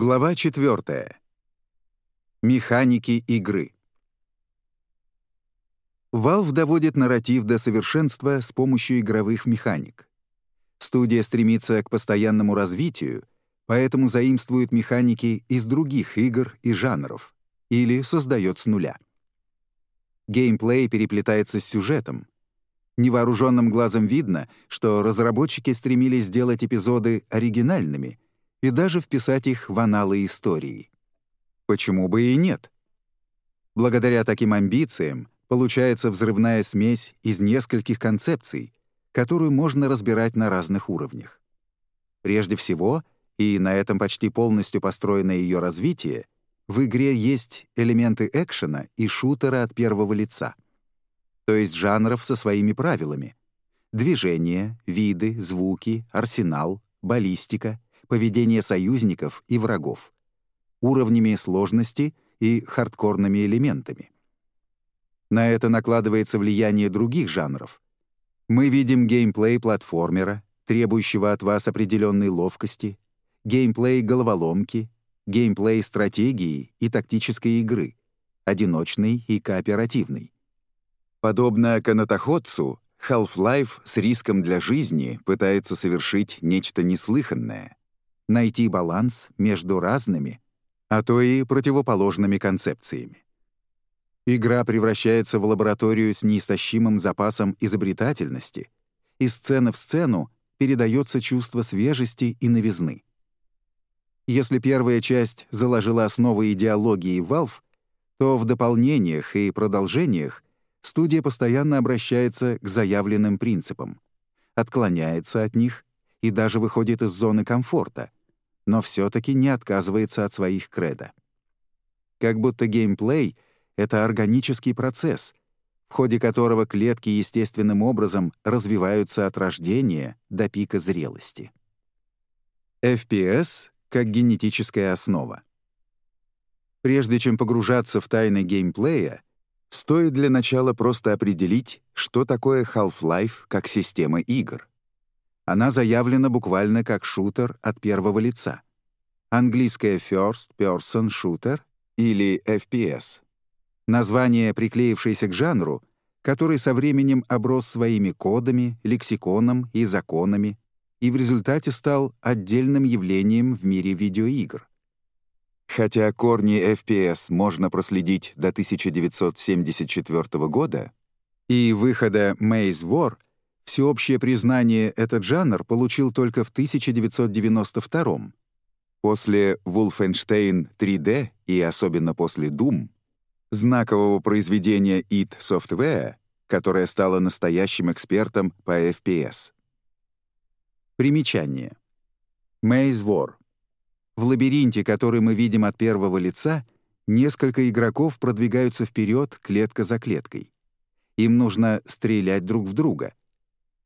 Глава 4. Механики игры. Valve доводит нарратив до совершенства с помощью игровых механик. Студия стремится к постоянному развитию, поэтому заимствует механики из других игр и жанров или создает с нуля. Геймплей переплетается с сюжетом. Невооруженным глазом видно, что разработчики стремились сделать эпизоды оригинальными и даже вписать их в аналы истории. Почему бы и нет? Благодаря таким амбициям получается взрывная смесь из нескольких концепций, которую можно разбирать на разных уровнях. Прежде всего, и на этом почти полностью построено ее развитие, в игре есть элементы экшена и шутера от первого лица, то есть жанров со своими правилами. Движения, виды, звуки, арсенал, баллистика, поведение союзников и врагов, уровнями сложности и хардкорными элементами. На это накладывается влияние других жанров. Мы видим геймплей платформера, требующего от вас определенной ловкости, геймплей головоломки, геймплей стратегии и тактической игры, одиночный и кооперативный. Подобно канатоходцу, Half-Life с риском для жизни пытается совершить нечто неслыханное — найти баланс между разными, а то и противоположными концепциями. Игра превращается в лабораторию с неистощимым запасом изобретательности, и сцена в сцену передается чувство свежести и новизны. Если первая часть заложила основы идеологии Valve, то в дополнениях и продолжениях студия постоянно обращается к заявленным принципам, отклоняется от них и даже выходит из зоны комфорта, но все таки не отказывается от своих кредо. Как будто геймплей — это органический процесс, в ходе которого клетки естественным образом развиваются от рождения до пика зрелости. FPS как генетическая основа. Прежде чем погружаться в тайны геймплея, стоит для начала просто определить, что такое Half-Life как система игр. Она заявлена буквально как шутер от первого лица. Английское First Person Shooter или FPS. Название, приклеившееся к жанру, который со временем оброс своими кодами, лексиконом и законами, и в результате стал отдельным явлением в мире видеоигр. Хотя корни FPS можно проследить до 1974 года и выхода Maze War, всеобщее признание этот жанр получил только в 1992 После Wolfenstein 3D и особенно после Doom, знакового произведения id Software, которое стало настоящим экспертом по FPS. Примечание. Maze War. В лабиринте, который мы видим от первого лица, несколько игроков продвигаются вперед клетка за клеткой. Им нужно стрелять друг в друга.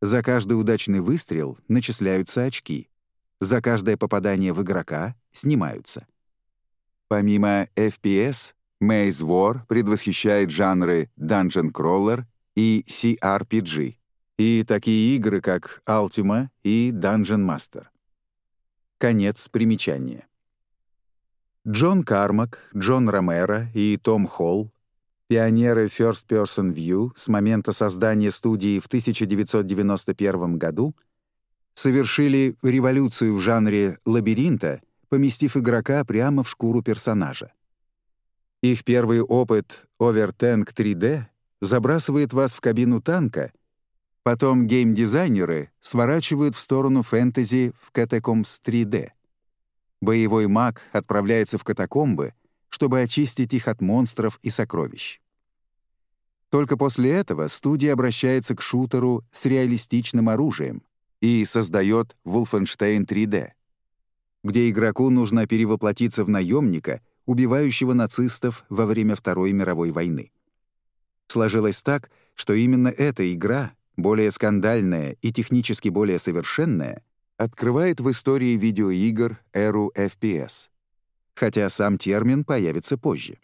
За каждый удачный выстрел начисляются очки. За каждое попадание в игрока снимаются. Помимо FPS, Maze War предвосхищает жанры Dungeon Crawler и CRPG и такие игры, как Ultima и Dungeon Master. Конец примечания. Джон Кармак, Джон Ромеро и Том Холл, пионеры First Person View с момента создания студии в 1991 году, совершили революцию в жанре лабиринта, поместив игрока прямо в шкуру персонажа. Их первый опыт Overtank 3D забрасывает вас в кабину танка — Потом геймдизайнеры сворачивают в сторону фэнтези в Catacombs 3D. Боевой маг отправляется в катакомбы, чтобы очистить их от монстров и сокровищ. Только после этого студия обращается к шутеру с реалистичным оружием и создает Wolfenstein 3D, где игроку нужно перевоплотиться в наемника, убивающего нацистов во время Второй мировой войны. Сложилось так, что именно эта игра более скандальная и технически более совершенная, открывает в истории видеоигр эру FPS, хотя сам термин появится позже.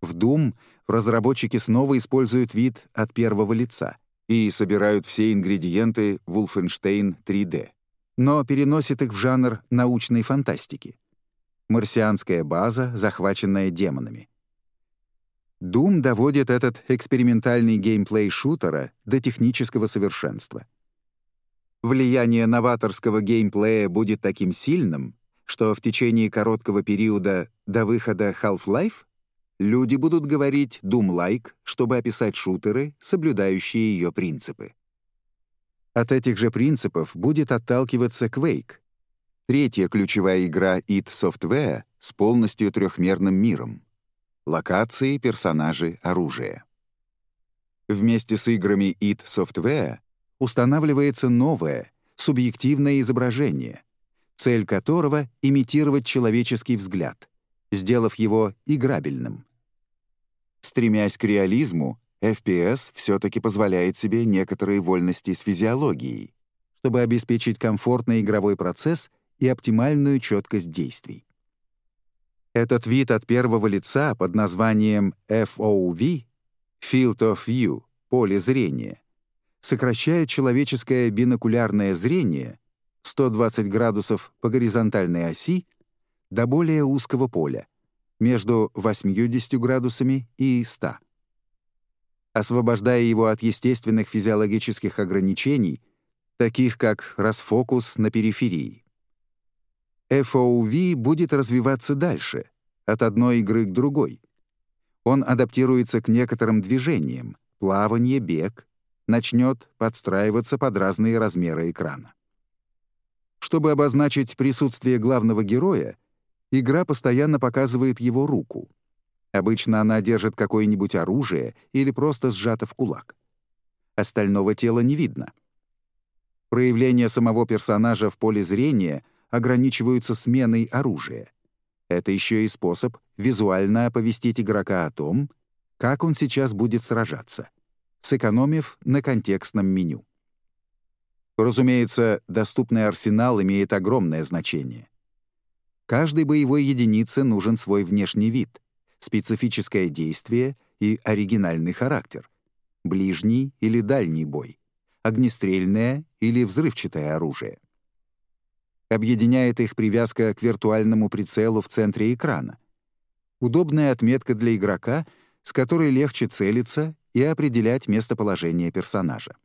В Doom разработчики снова используют вид от первого лица и собирают все ингредиенты Wolfenstein 3D, но переносят их в жанр научной фантастики. марсианская база, захваченная демонами. Doom доводит этот экспериментальный геймплей шутера до технического совершенства. Влияние новаторского геймплея будет таким сильным, что в течение короткого периода до выхода Half-Life люди будут говорить Doom-like, чтобы описать шутеры, соблюдающие ее принципы. От этих же принципов будет отталкиваться Quake, третья ключевая игра id Software с полностью трехмерным миром. Локации, персонажи, оружие. Вместе с играми id Software устанавливается новое, субъективное изображение, цель которого — имитировать человеческий взгляд, сделав его играбельным. Стремясь к реализму, FPS все-таки позволяет себе некоторые вольности с физиологией, чтобы обеспечить комфортный игровой процесс и оптимальную четкость действий. Этот вид от первого лица под названием FOV — Field of View — поле зрения — сокращает человеческое бинокулярное зрение 120 градусов по горизонтальной оси до более узкого поля — между 80 градусами и 100 освобождая его от естественных физиологических ограничений, таких как расфокус на периферии. FOV будет развиваться дальше, от одной игры к другой. Он адаптируется к некоторым движениям, плавание, бег, начнет подстраиваться под разные размеры экрана. Чтобы обозначить присутствие главного героя, игра постоянно показывает его руку. Обычно она держит какое-нибудь оружие или просто сжата в кулак. Остального тела не видно. Проявления самого персонажа в поле зрения ограничиваются сменой оружия. Это еще и способ визуально оповестить игрока о том, как он сейчас будет сражаться, сэкономив на контекстном меню. Разумеется, доступный арсенал имеет огромное значение. Каждой боевой единице нужен свой внешний вид — специфическое действие и оригинальный характер, ближний или дальний бой, огнестрельное или взрывчатое оружие. Объединяет их привязка к виртуальному прицелу в центре экрана. Удобная отметка для игрока, с которой легче целиться и определять местоположение персонажа.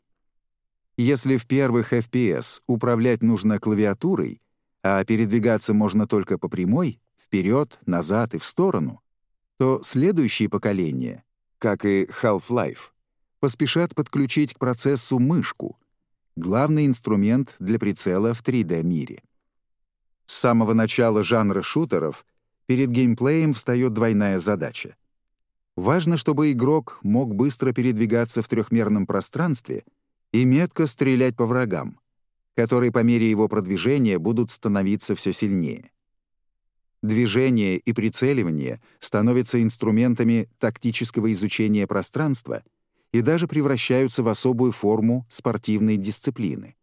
Если в первых FPS управлять нужно клавиатурой, а передвигаться можно только по прямой, вперед, назад и в сторону, то следующие поколения, как и Half-Life, поспешат подключить к процессу мышку, главный инструмент для прицела в 3D-мире. С самого начала жанра шутеров перед геймплеем встает двойная задача. Важно, чтобы игрок мог быстро передвигаться в трехмерном пространстве и метко стрелять по врагам, которые по мере его продвижения будут становиться все сильнее. Движение и прицеливание становятся инструментами тактического изучения пространства и даже превращаются в особую форму спортивной дисциплины.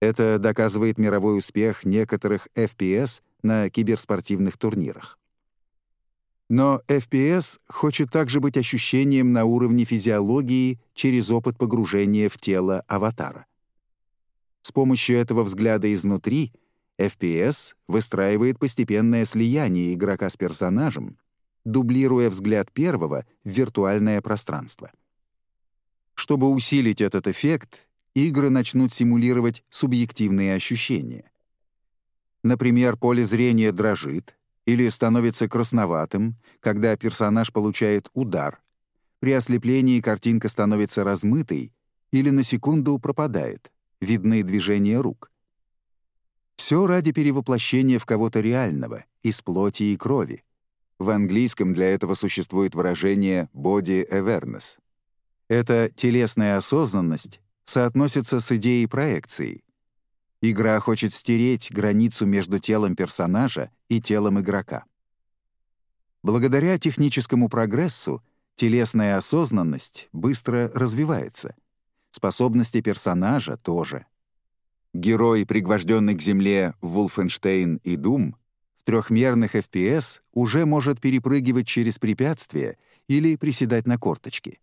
Это доказывает мировой успех некоторых FPS на киберспортивных турнирах. Но FPS хочет также быть ощущением на уровне физиологии через опыт погружения в тело аватара. С помощью этого взгляда изнутри — FPS выстраивает постепенное слияние игрока с персонажем, дублируя взгляд первого в виртуальное пространство. Чтобы усилить этот эффект, игры начнут симулировать субъективные ощущения. Например, поле зрения дрожит или становится красноватым, когда персонаж получает удар. При ослеплении картинка становится размытой или на секунду пропадает, видны движения рук — все ради перевоплощения в кого-то реального, из плоти и крови. В английском для этого существует выражение «body awareness». Эта телесная осознанность соотносится с идеей проекции. Игра хочет стереть границу между телом персонажа и телом игрока. Благодаря техническому прогрессу телесная осознанность быстро развивается. Способности персонажа тоже — Герой, пригвожденный к земле Вулфенштейн и Дум, в трехмерных FPS уже может перепрыгивать через препятствия или приседать на корточки.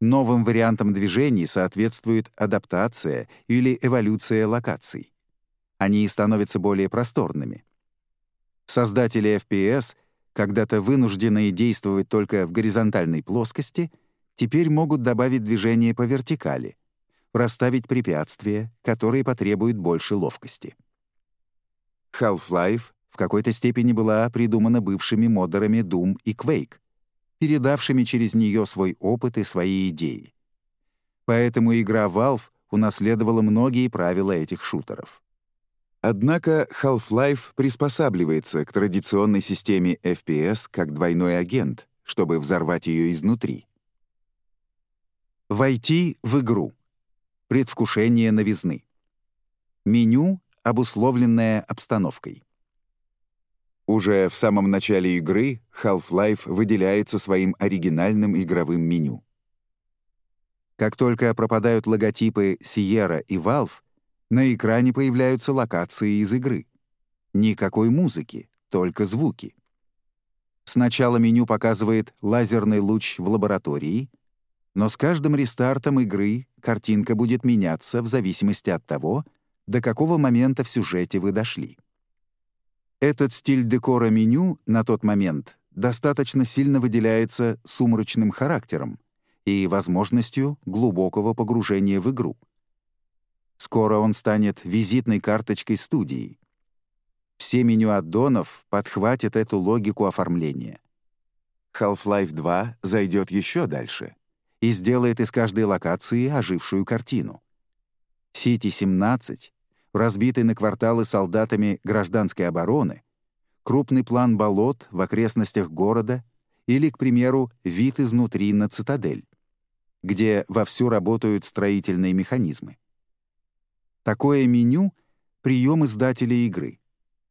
Новым вариантам движений соответствует адаптация или эволюция локаций. Они становятся более просторными. Создатели FPS, когда-то вынужденные действовать только в горизонтальной плоскости, теперь могут добавить движение по вертикали, расставить препятствия, которые потребуют больше ловкости. Half-Life в какой-то степени была придумана бывшими модерами Doom и Quake, передавшими через нее свой опыт и свои идеи. Поэтому игра Valve унаследовала многие правила этих шутеров. Однако Half-Life приспосабливается к традиционной системе FPS как двойной агент, чтобы взорвать ее изнутри. Войти в игру. Предвкушение новизны. Меню, обусловленное обстановкой. Уже в самом начале игры Half-Life выделяется своим оригинальным игровым меню. Как только пропадают логотипы Sierra и Valve, на экране появляются локации из игры. Никакой музыки, только звуки. Сначала меню показывает лазерный луч в лаборатории, но с каждым рестартом игры картинка будет меняться в зависимости от того, до какого момента в сюжете вы дошли. Этот стиль декора меню на тот момент достаточно сильно выделяется сумрачным характером и возможностью глубокого погружения в игру. Скоро он станет визитной карточкой студии. Все меню аддонов подхватят эту логику оформления. Half-Life 2 зайдет еще дальше и сделает из каждой локации ожившую картину. Сити-17 разбитый на кварталы солдатами гражданской обороны, крупный план болот в окрестностях города или, к примеру, вид изнутри на цитадель, где вовсю работают строительные механизмы. Такое меню — прием издателя игры,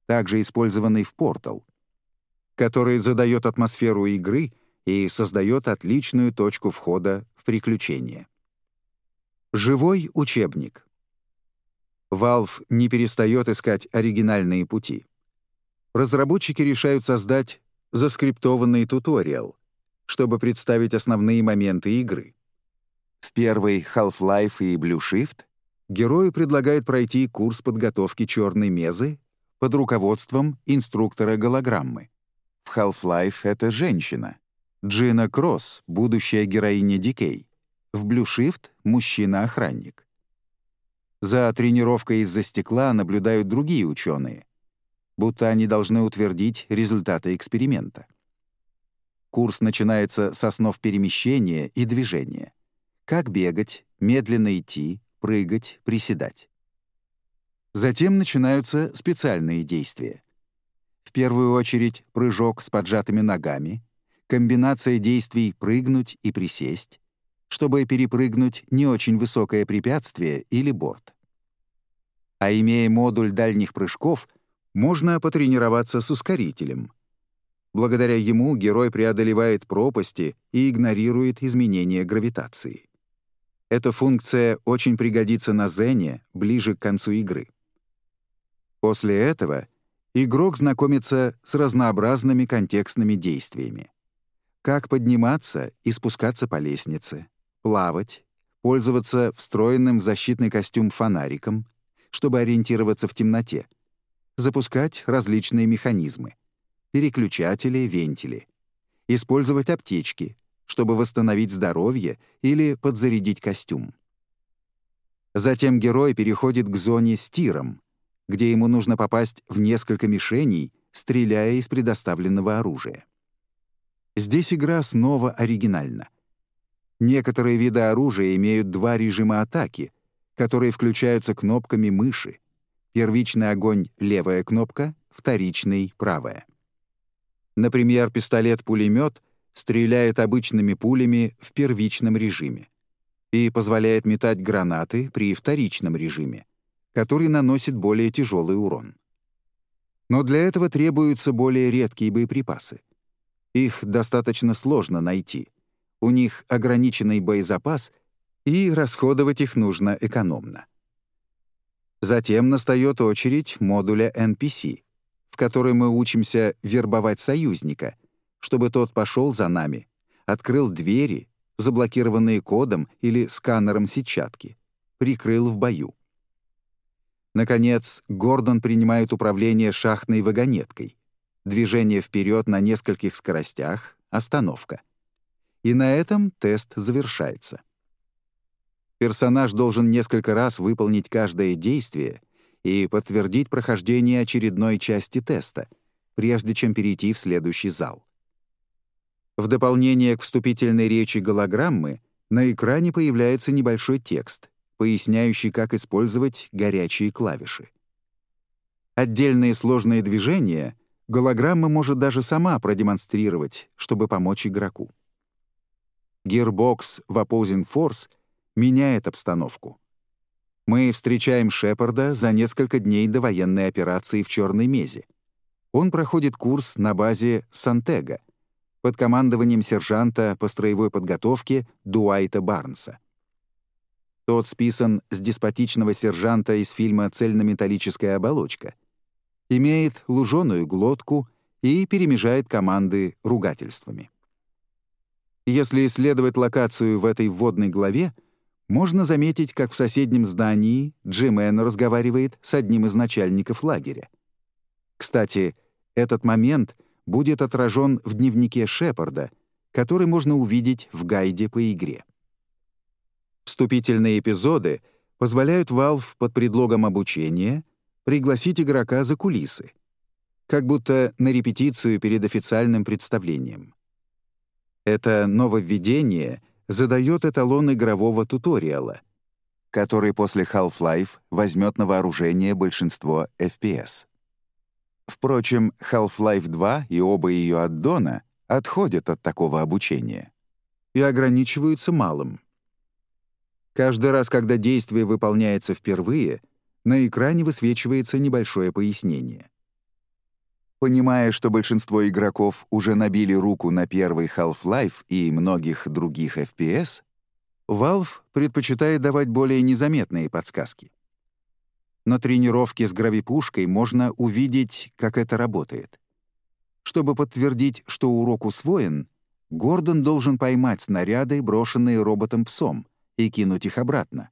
также использованный в Portal, который задает атмосферу игры и создает отличную точку входа в приключения. Живой учебник. Valve не перестает искать оригинальные пути. Разработчики решают создать заскриптованный туториал, чтобы представить основные моменты игры. В первой Half-Life и Blue Shift герою предлагают пройти курс подготовки черной мезы под руководством инструктора голограммы. В Half-Life это женщина. Джина Кросс, будущая героиня Дикей. В Shift — мужчина-охранник. За тренировкой из-за стекла наблюдают другие ученые, будто они должны утвердить результаты эксперимента. Курс начинается с основ перемещения и движения. Как бегать, медленно идти, прыгать, приседать. Затем начинаются специальные действия. В первую очередь прыжок с поджатыми ногами, комбинация действий прыгнуть и присесть, чтобы перепрыгнуть не очень высокое препятствие или борт. А имея модуль дальних прыжков, можно потренироваться с ускорителем. Благодаря ему герой преодолевает пропасти и игнорирует изменения гравитации. Эта функция очень пригодится на Зене ближе к концу игры. После этого игрок знакомится с разнообразными контекстными действиями. Как подниматься и спускаться по лестнице, плавать, пользоваться встроенным в защитный костюм фонариком, чтобы ориентироваться в темноте, запускать различные механизмы, переключатели, вентили, использовать аптечки, чтобы восстановить здоровье или подзарядить костюм. Затем герой переходит к зоне с тиром, где ему нужно попасть в несколько мишеней, стреляя из предоставленного оружия. Здесь игра снова оригинальна. Некоторые виды оружия имеют два режима атаки, которые включаются кнопками мыши. Первичный огонь — левая кнопка, вторичный — правая. Например, пистолет-пулемет стреляет обычными пулями в первичном режиме и позволяет метать гранаты при вторичном режиме, который наносит более тяжелый урон. Но для этого требуются более редкие боеприпасы. Их достаточно сложно найти — у них ограниченный боезапас, и расходовать их нужно экономно. Затем настает очередь модуля NPC, в которой мы учимся вербовать союзника, чтобы тот пошел за нами, открыл двери, заблокированные кодом или сканером сетчатки, прикрыл в бою. Наконец, Гордон принимает управление шахтной вагонеткой, движение вперед на нескольких скоростях, остановка. И на этом тест завершается. Персонаж должен несколько раз выполнить каждое действие и подтвердить прохождение очередной части теста, прежде чем перейти в следующий зал. В дополнение к вступительной речи голограммы на экране появляется небольшой текст, поясняющий, как использовать горячие клавиши. Отдельные сложные движения голограмма может даже сама продемонстрировать, чтобы помочь игроку. Gearbox в Opposing Force меняет обстановку. Мы встречаем Шепарда за несколько дней до военной операции в Черной Мезе. Он проходит курс на базе Сантега под командованием сержанта по строевой подготовке Дуайта Барнса. Тот списан с деспотичного сержанта из фильма «Цельнометаллическая оболочка». Имеет луженую глотку и перемежает команды ругательствами. Если исследовать локацию в этой вводной главе, можно заметить, как в соседнем здании Джимен разговаривает с одним из начальников лагеря. Кстати, этот момент будет отражен в дневнике Шепарда, который можно увидеть в гайде по игре. Вступительные эпизоды позволяют Valve под предлогом обучения пригласить игрока за кулисы, как будто на репетицию перед официальным представлением. Это нововведение задает эталон игрового туториала, который после Half-Life возьмет на вооружение большинство FPS. Впрочем, Half-Life 2 и оба ее аддона отходят от такого обучения и ограничиваются малым. Каждый раз, когда действие выполняется впервые, на экране высвечивается небольшое пояснение. Понимая, что большинство игроков уже набили руку на первый Half-Life и многих других FPS, Valve предпочитает давать более незаметные подсказки. На тренировке с гравипушкой можно увидеть, как это работает. Чтобы подтвердить, что урок усвоен, Гордон должен поймать снаряды, брошенные роботом-псом, и кинуть их обратно.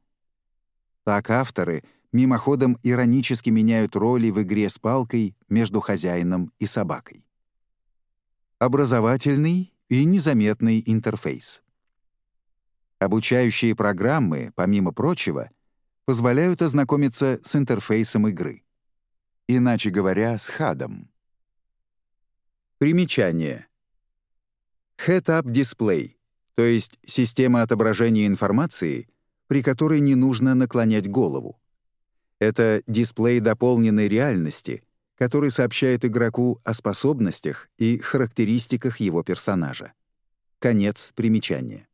Так авторы мимоходом иронически меняют роли в игре с палкой между хозяином и собакой. Образовательный и незаметный интерфейс. Обучающие программы, помимо прочего, позволяют ознакомиться с интерфейсом игры. Иначе говоря, с хадом. Примечание. Head-up Display, то есть система отображения информации, при которой не нужно наклонять голову. Это дисплей дополненной реальности, который сообщает игроку о способностях и характеристиках его персонажа. Конец примечания.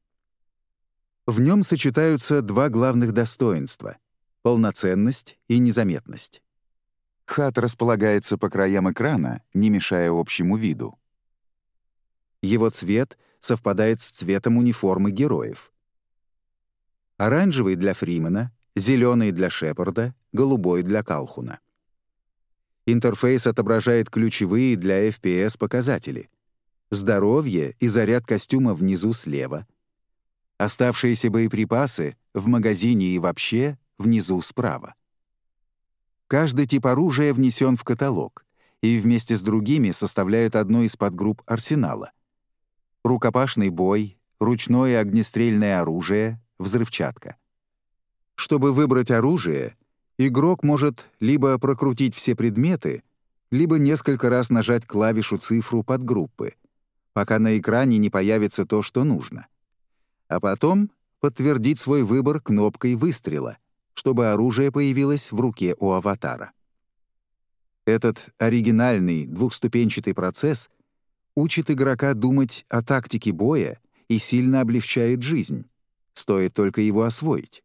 В нем сочетаются два главных достоинства — полноценность и незаметность. Хат располагается по краям экрана, не мешая общему виду. Его цвет совпадает с цветом униформы героев. Оранжевый для Фримена, зеленый для Шепарда, голубой для Калхуна. Интерфейс отображает ключевые для FPS показатели. Здоровье и заряд костюма внизу слева — Оставшиеся боеприпасы в магазине и вообще внизу справа. Каждый тип оружия внесен в каталог и вместе с другими составляет одну из подгрупп арсенала. Рукопашный бой, ручное огнестрельное оружие, взрывчатка. Чтобы выбрать оружие, игрок может либо прокрутить все предметы, либо несколько раз нажать клавишу цифру подгруппы, пока на экране не появится то, что нужно — а потом подтвердить свой выбор кнопкой выстрела, чтобы оружие появилось в руке у аватара. Этот оригинальный двухступенчатый процесс учит игрока думать о тактике боя и сильно облегчает жизнь, стоит только его освоить.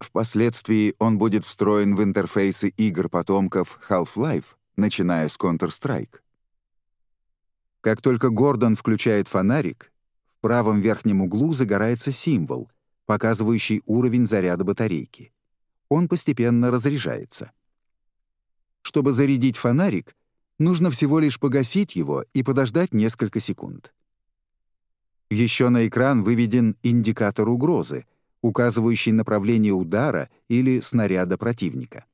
Впоследствии он будет встроен в интерфейсы игр потомков Half-Life, начиная с Counter-Strike. Как только Гордон включает фонарик, в правом верхнем углу загорается символ, показывающий уровень заряда батарейки. Он постепенно разряжается. Чтобы зарядить фонарик, нужно всего лишь погасить его и подождать несколько секунд. Еще на экран выведен индикатор угрозы, указывающий направление удара или снаряда противника.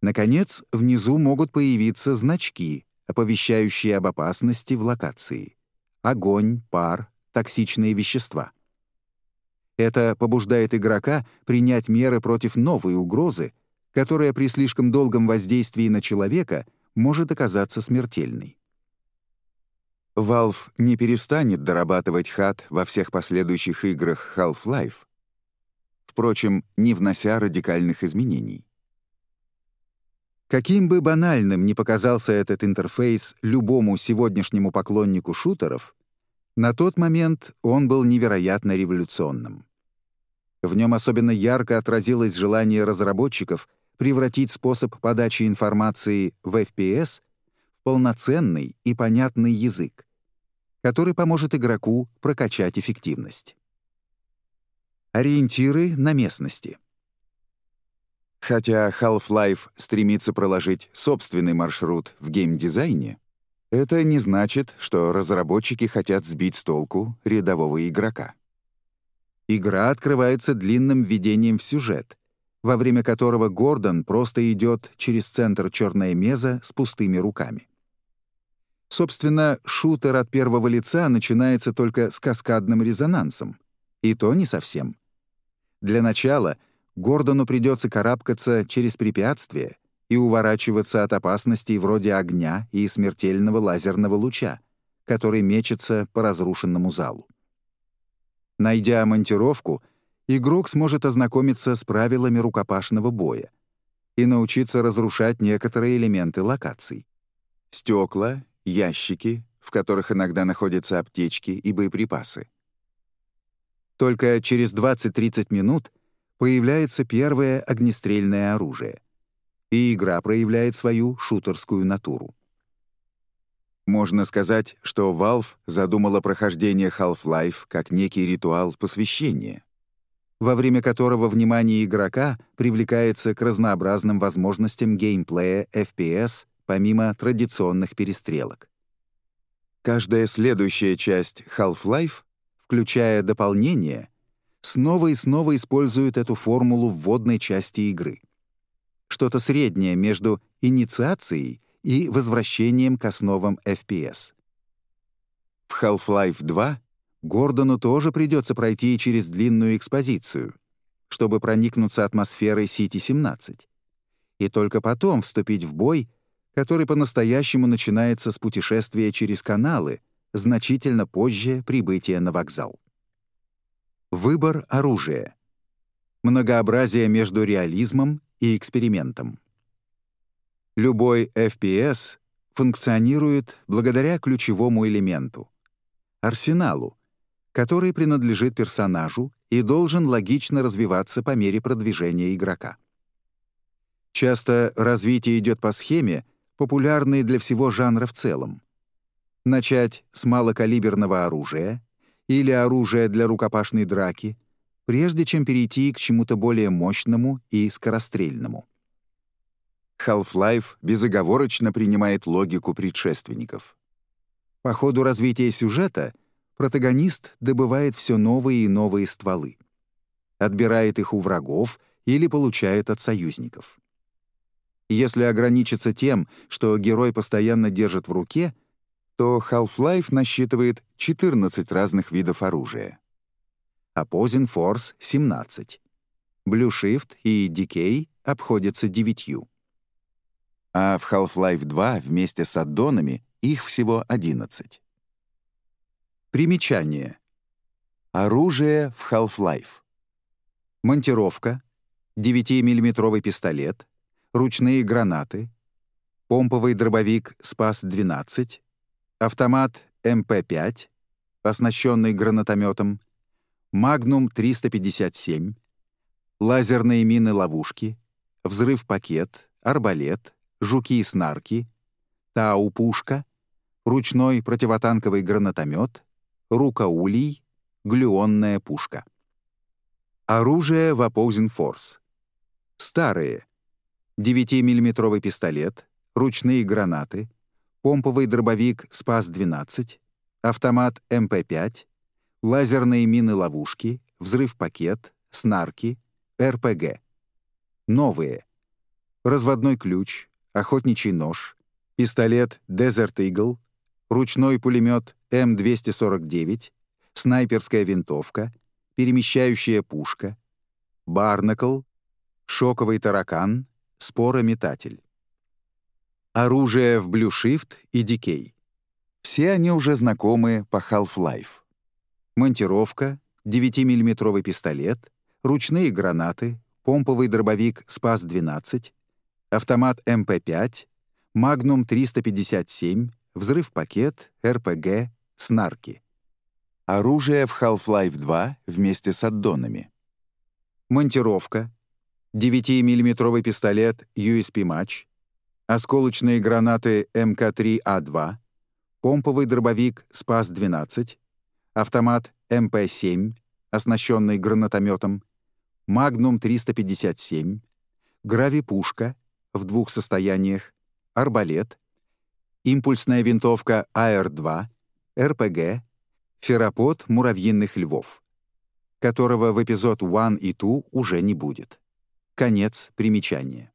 Наконец, внизу могут появиться значки, оповещающие об опасности в локации. Огонь, пар, токсичные вещества. Это побуждает игрока принять меры против новой угрозы, которая при слишком долгом воздействии на человека может оказаться смертельной. Valve не перестанет дорабатывать хат во всех последующих играх Half-Life, впрочем, не внося радикальных изменений. Каким бы банальным ни показался этот интерфейс любому сегодняшнему поклоннику шутеров, на тот момент он был невероятно революционным. В нем особенно ярко отразилось желание разработчиков превратить способ подачи информации в FPS в полноценный и понятный язык, который поможет игроку прокачать эффективность. Ориентиры на местности. Хотя Half-Life стремится проложить собственный маршрут в геймдизайне, это не значит, что разработчики хотят сбить с толку рядового игрока. Игра открывается длинным введением в сюжет, во время которого Гордон просто идет через центр черная меза с пустыми руками. Собственно, шутер от первого лица начинается только с каскадным резонансом. И то не совсем. Для начала Гордону придется карабкаться через препятствия и уворачиваться от опасностей вроде огня и смертельного лазерного луча, который мечется по разрушенному залу. Найдя монтировку, игрок сможет ознакомиться с правилами рукопашного боя и научиться разрушать некоторые элементы локаций. Стекла, ящики, в которых иногда находятся аптечки и боеприпасы, только через 20-30 минут появляется первое огнестрельное оружие, и игра проявляет свою шутерскую натуру. Можно сказать, что Valve задумала прохождение Half-Life как некий ритуал посвящения, во время которого внимание игрока привлекается к разнообразным возможностям геймплея FPS помимо традиционных перестрелок. Каждая следующая часть Half-Life включая дополнения, снова и снова используют эту формулу в вводной части игры. Что-то среднее между инициацией и возвращением к основам FPS. В Half-Life 2 Гордону тоже придется пройти через длинную экспозицию, чтобы проникнуться атмосферой Сити-17, и только потом вступить в бой, который по-настоящему начинается с путешествия через каналы — значительно позже прибытия на вокзал. Выбор оружия. Многообразие между реализмом и экспериментом. Любой FPS функционирует благодаря ключевому элементу — арсеналу, который принадлежит персонажу и должен логично развиваться по мере продвижения игрока. Часто развитие идет по схеме, популярной для всего жанра в целом. Начать с малокалиберного оружия или оружия для рукопашной драки, прежде чем перейти к чему-то более мощному и скорострельному. Half-Life безоговорочно принимает логику предшественников. По ходу развития сюжета протагонист добывает все новые и новые стволы, отбирает их у врагов или получает от союзников. Если ограничиться тем, что герой постоянно держит в руке — то Half-Life насчитывает 14 разных видов оружия. Opposing Force — 17. Blue Shift и Decay обходятся девятью. А в Half-Life 2 вместе с аддонами их всего 11. Примечание. Оружие в Half-Life. Монтировка, 9-миллиметровый пистолет, ручные гранаты, помповый дробовик «Спас-12», автомат МП-5, оснащенный гранатометом, Магнум-357, лазерные мины-ловушки, взрыв-пакет, арбалет, жуки-снарки, Тау-пушка, ручной противотанковый гранатомет, рукоулий, глюонная пушка. Оружие в Opposing Force. Старые. 9-миллиметровый пистолет, ручные гранаты, помповый дробовик «Спас-12», автомат МП-5, лазерные мины-ловушки, взрыв-пакет, снарки, РПГ. Новые. Разводной ключ, охотничий нож, пистолет Desert Eagle, ручной пулемет М249, снайперская винтовка, перемещающая пушка, барнакл, шоковый таракан, спорометатель. Оружие в Blue Shift и Decay. Все они уже знакомы по Half-Life. Монтировка, 9-мм пистолет, ручные гранаты, помповый дробовик СПАС-12, автомат МП-5, Магнум 357, взрыв-пакет, РПГ, снарки. Оружие в Half-Life 2 вместе с аддонами. Монтировка, 9-мм пистолет USP Match, осколочные гранаты МК-3А2, помповый дробовик СПАС-12, автомат МП-7, оснащенный гранатометом, Магнум 357, гравипушка в двух состояниях, арбалет, импульсная винтовка АР-2, РПГ, феропод муравьиных львов, которого в эпизод 1 и 2 уже не будет. Конец примечания.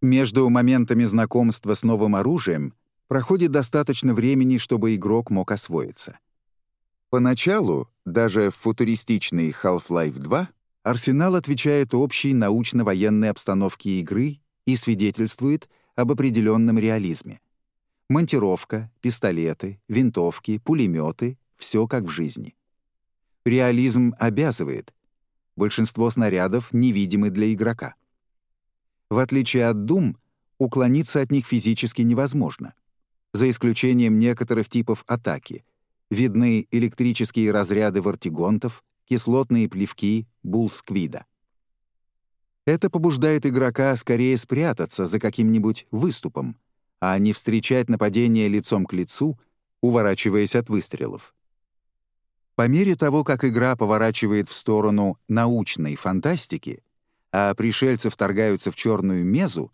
Между моментами знакомства с новым оружием проходит достаточно времени, чтобы игрок мог освоиться. Поначалу, даже в футуристичный Half-Life 2, Арсенал отвечает общей научно-военной обстановке игры и свидетельствует об определенном реализме. Монтировка, пистолеты, винтовки, пулеметы — все как в жизни. Реализм обязывает. Большинство снарядов невидимы для игрока. В отличие от Doom, уклониться от них физически невозможно. За исключением некоторых типов атаки. Видны электрические разряды вортигонтов, кислотные плевки булсквида. Это побуждает игрока скорее спрятаться за каким-нибудь выступом, а не встречать нападение лицом к лицу, уворачиваясь от выстрелов. По мере того, как игра поворачивает в сторону научной фантастики, а пришельцы вторгаются в черную мезу,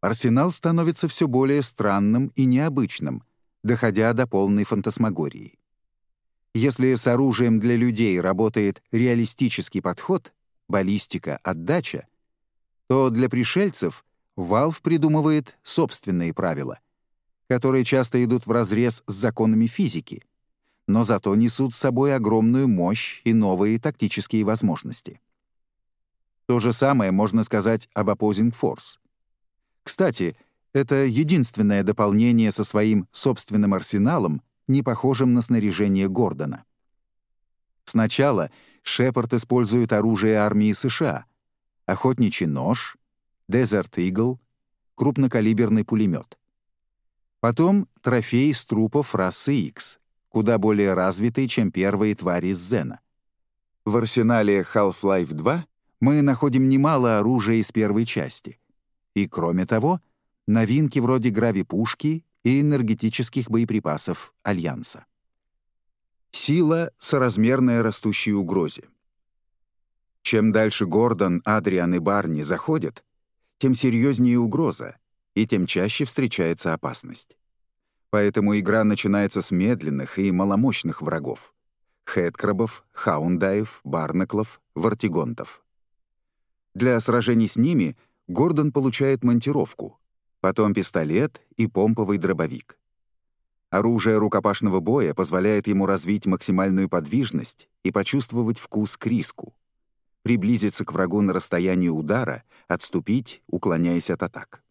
арсенал становится все более странным и необычным, доходя до полной фантасмагории. Если с оружием для людей работает реалистический подход, баллистика, отдача, то для пришельцев Valve придумывает собственные правила, которые часто идут вразрез с законами физики, но зато несут с собой огромную мощь и новые тактические возможности. То же самое можно сказать об Opposing Force. Кстати, это единственное дополнение со своим собственным арсеналом, не похожим на снаряжение Гордона. Сначала Шепард использует оружие армии США, охотничий нож, Desert Eagle, крупнокалиберный пулемет. Потом трофей из трупов расы X, куда более развитый, чем первые твари из Зена. В арсенале Half-Life 2 мы находим немало оружия из первой части. И, кроме того, новинки вроде гравипушки и энергетических боеприпасов Альянса. Сила, соразмерная растущей угрозе. Чем дальше Гордон, Адриан и Барни заходят, тем серьезнее угроза, и тем чаще встречается опасность. Поэтому игра начинается с медленных и маломощных врагов — хэткрабов, хаундаев, барнаклов, вартигонтов. Для сражений с ними Гордон получает монтировку, потом пистолет и помповый дробовик. Оружие рукопашного боя позволяет ему развить максимальную подвижность и почувствовать вкус к риску. Приблизиться к врагу на расстоянии удара, отступить, уклоняясь от атак.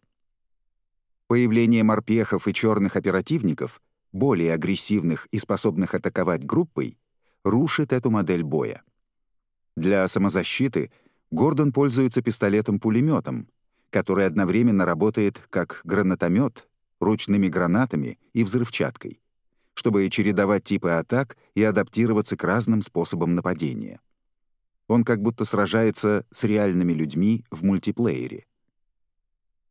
Появление морпехов и черных оперативников, более агрессивных и способных атаковать группой, рушит эту модель боя. Для самозащиты — Гордон пользуется пистолетом-пулеметом, который одновременно работает как гранатомет, ручными гранатами и взрывчаткой, чтобы чередовать типы атак и адаптироваться к разным способам нападения. Он как будто сражается с реальными людьми в мультиплеере.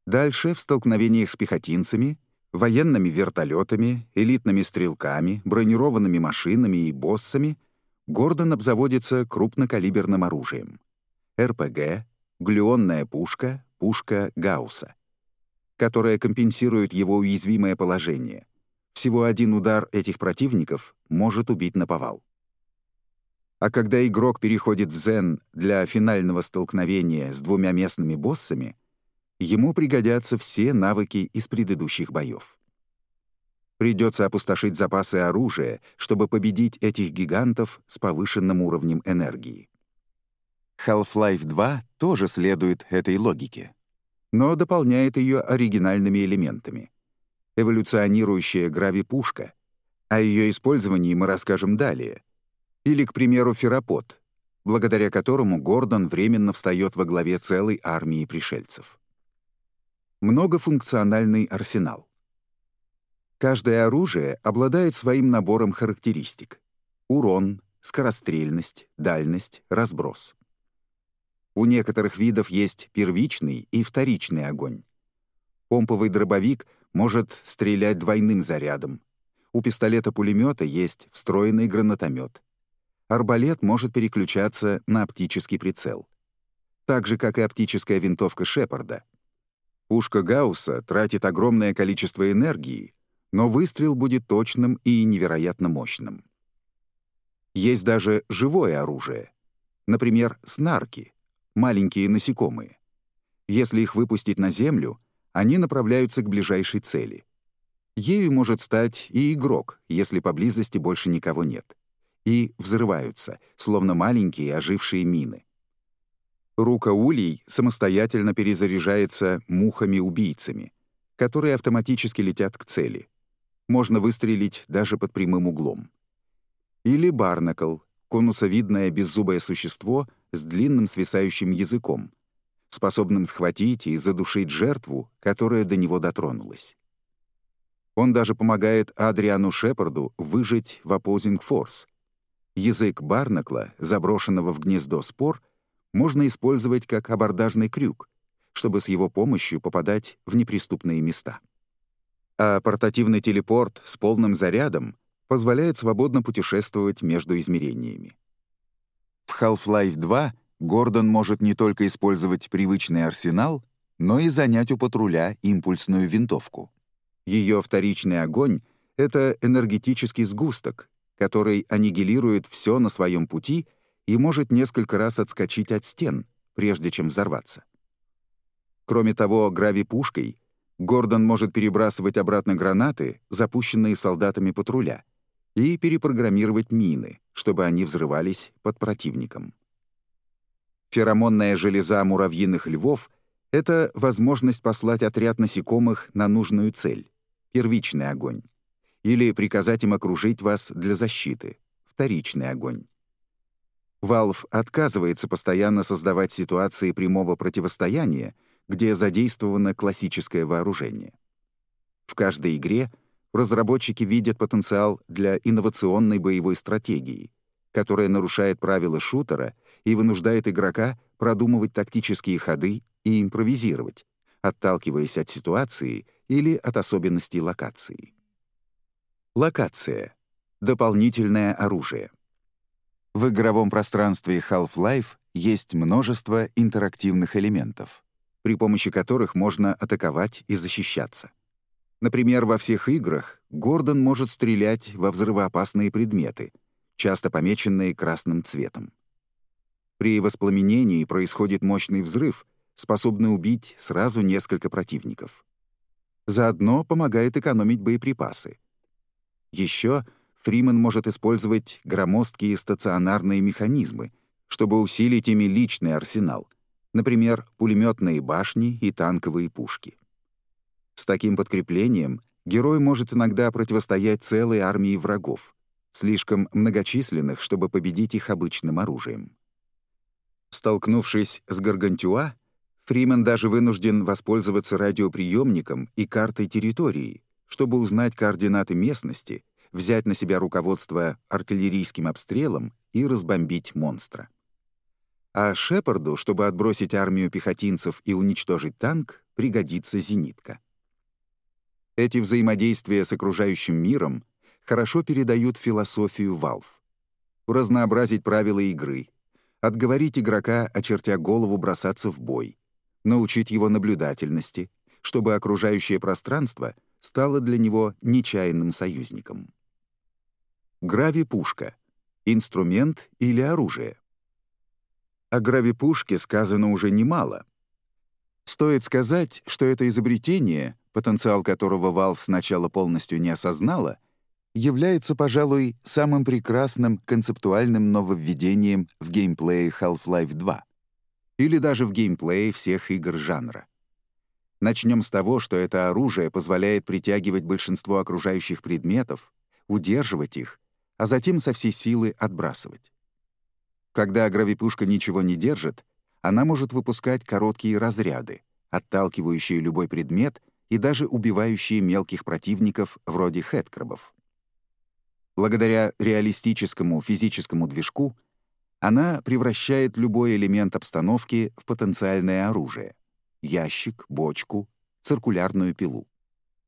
Дальше, в столкновениях с пехотинцами, военными вертолетами, элитными стрелками, бронированными машинами и боссами, Гордон обзаводится крупнокалиберным оружием. РПГ, глюонная пушка, пушка Гаусса, которая компенсирует его уязвимое положение. Всего один удар этих противников может убить наповал. А когда игрок переходит в Зен для финального столкновения с двумя местными боссами, ему пригодятся все навыки из предыдущих боев. Придется опустошить запасы оружия, чтобы победить этих гигантов с повышенным уровнем энергии. Half-Life 2 тоже следует этой логике, но дополняет ее оригинальными элементами. Эволюционирующая гравипушка, о ее использовании мы расскажем далее. Или, к примеру, ферапод, благодаря которому Гордон временно встает во главе целой армии пришельцев. Многофункциональный арсенал. Каждое оружие обладает своим набором характеристик. Урон, скорострельность, дальность, разброс. У некоторых видов есть первичный и вторичный огонь. Помповый дробовик может стрелять двойным зарядом. У пистолета-пулемета есть встроенный гранатомет. Арбалет может переключаться на оптический прицел. Так же, как и оптическая винтовка Шепарда. Пушка Гаусса тратит огромное количество энергии, но выстрел будет точным и невероятно мощным. Есть даже живое оружие. Например, снарки, маленькие насекомые. Если их выпустить на землю, они направляются к ближайшей цели. Ею может стать и игрок, если поблизости больше никого нет. И взрываются, словно маленькие ожившие мины. Рука улей самостоятельно перезаряжается мухами-убийцами, которые автоматически летят к цели можно выстрелить даже под прямым углом. Или барнакл, конусовидное беззубое существо с длинным свисающим языком, способным схватить и задушить жертву, которая до него дотронулась. Он даже помогает Адриану Шепарду выжить в Opposing Force. Язык барнакла, заброшенного в гнездо спор, можно использовать как абордажный крюк, чтобы с его помощью попадать в неприступные места а портативный телепорт с полным зарядом позволяет свободно путешествовать между измерениями. В Half-Life 2 Гордон может не только использовать привычный арсенал, но и занять у патруля импульсную винтовку. Ее вторичный огонь — это энергетический сгусток, который аннигилирует все на своем пути и может несколько раз отскочить от стен, прежде чем взорваться. Кроме того, гравипушкой Гордон может перебрасывать обратно гранаты, запущенные солдатами патруля, и перепрограммировать мины, чтобы они взрывались под противником. Феромонная железа муравьиных львов — это возможность послать отряд насекомых на нужную цель — первичный огонь, или приказать им окружить вас для защиты — вторичный огонь. Valve отказывается постоянно создавать ситуации прямого противостояния, где задействовано классическое вооружение. В каждой игре разработчики видят потенциал для инновационной боевой стратегии, которая нарушает правила шутера и вынуждает игрока продумывать тактические ходы и импровизировать, отталкиваясь от ситуации или от особенностей локации. Локация — дополнительное оружие. В игровом пространстве Half-Life есть множество интерактивных элементов при помощи которых можно атаковать и защищаться. Например, во всех играх Гордон может стрелять во взрывоопасные предметы, часто помеченные красным цветом. При воспламенении происходит мощный взрыв, способный убить сразу несколько противников. Заодно помогает экономить боеприпасы. Еще Фриман может использовать громоздкие стационарные механизмы, чтобы усилить ими личный арсенал, например, пулеметные башни и танковые пушки. С таким подкреплением герой может иногда противостоять целой армии врагов, слишком многочисленных, чтобы победить их обычным оружием. Столкнувшись с Гаргантюа, Фримен даже вынужден воспользоваться радиоприемником и картой территории, чтобы узнать координаты местности, взять на себя руководство артиллерийским обстрелом и разбомбить монстра. А Шепарду, чтобы отбросить армию пехотинцев и уничтожить танк, пригодится зенитка. Эти взаимодействия с окружающим миром хорошо передают философию Valve. Разнообразить правила игры, отговорить игрока, очертя голову, бросаться в бой, научить его наблюдательности, чтобы окружающее пространство стало для него нечаянным союзником. Грави-пушка — инструмент или оружие. О гравипушке сказано уже немало. Стоит сказать, что это изобретение, потенциал которого Valve сначала полностью не осознала, является, пожалуй, самым прекрасным концептуальным нововведением в геймплее Half-Life 2 или даже в геймплее всех игр жанра. Начнем с того, что это оружие позволяет притягивать большинство окружающих предметов, удерживать их, а затем со всей силы отбрасывать. Когда гравипушка ничего не держит, она может выпускать короткие разряды, отталкивающие любой предмет и даже убивающие мелких противников вроде хэткрабов. Благодаря реалистическому физическому движку она превращает любой элемент обстановки в потенциальное оружие — ящик, бочку, циркулярную пилу.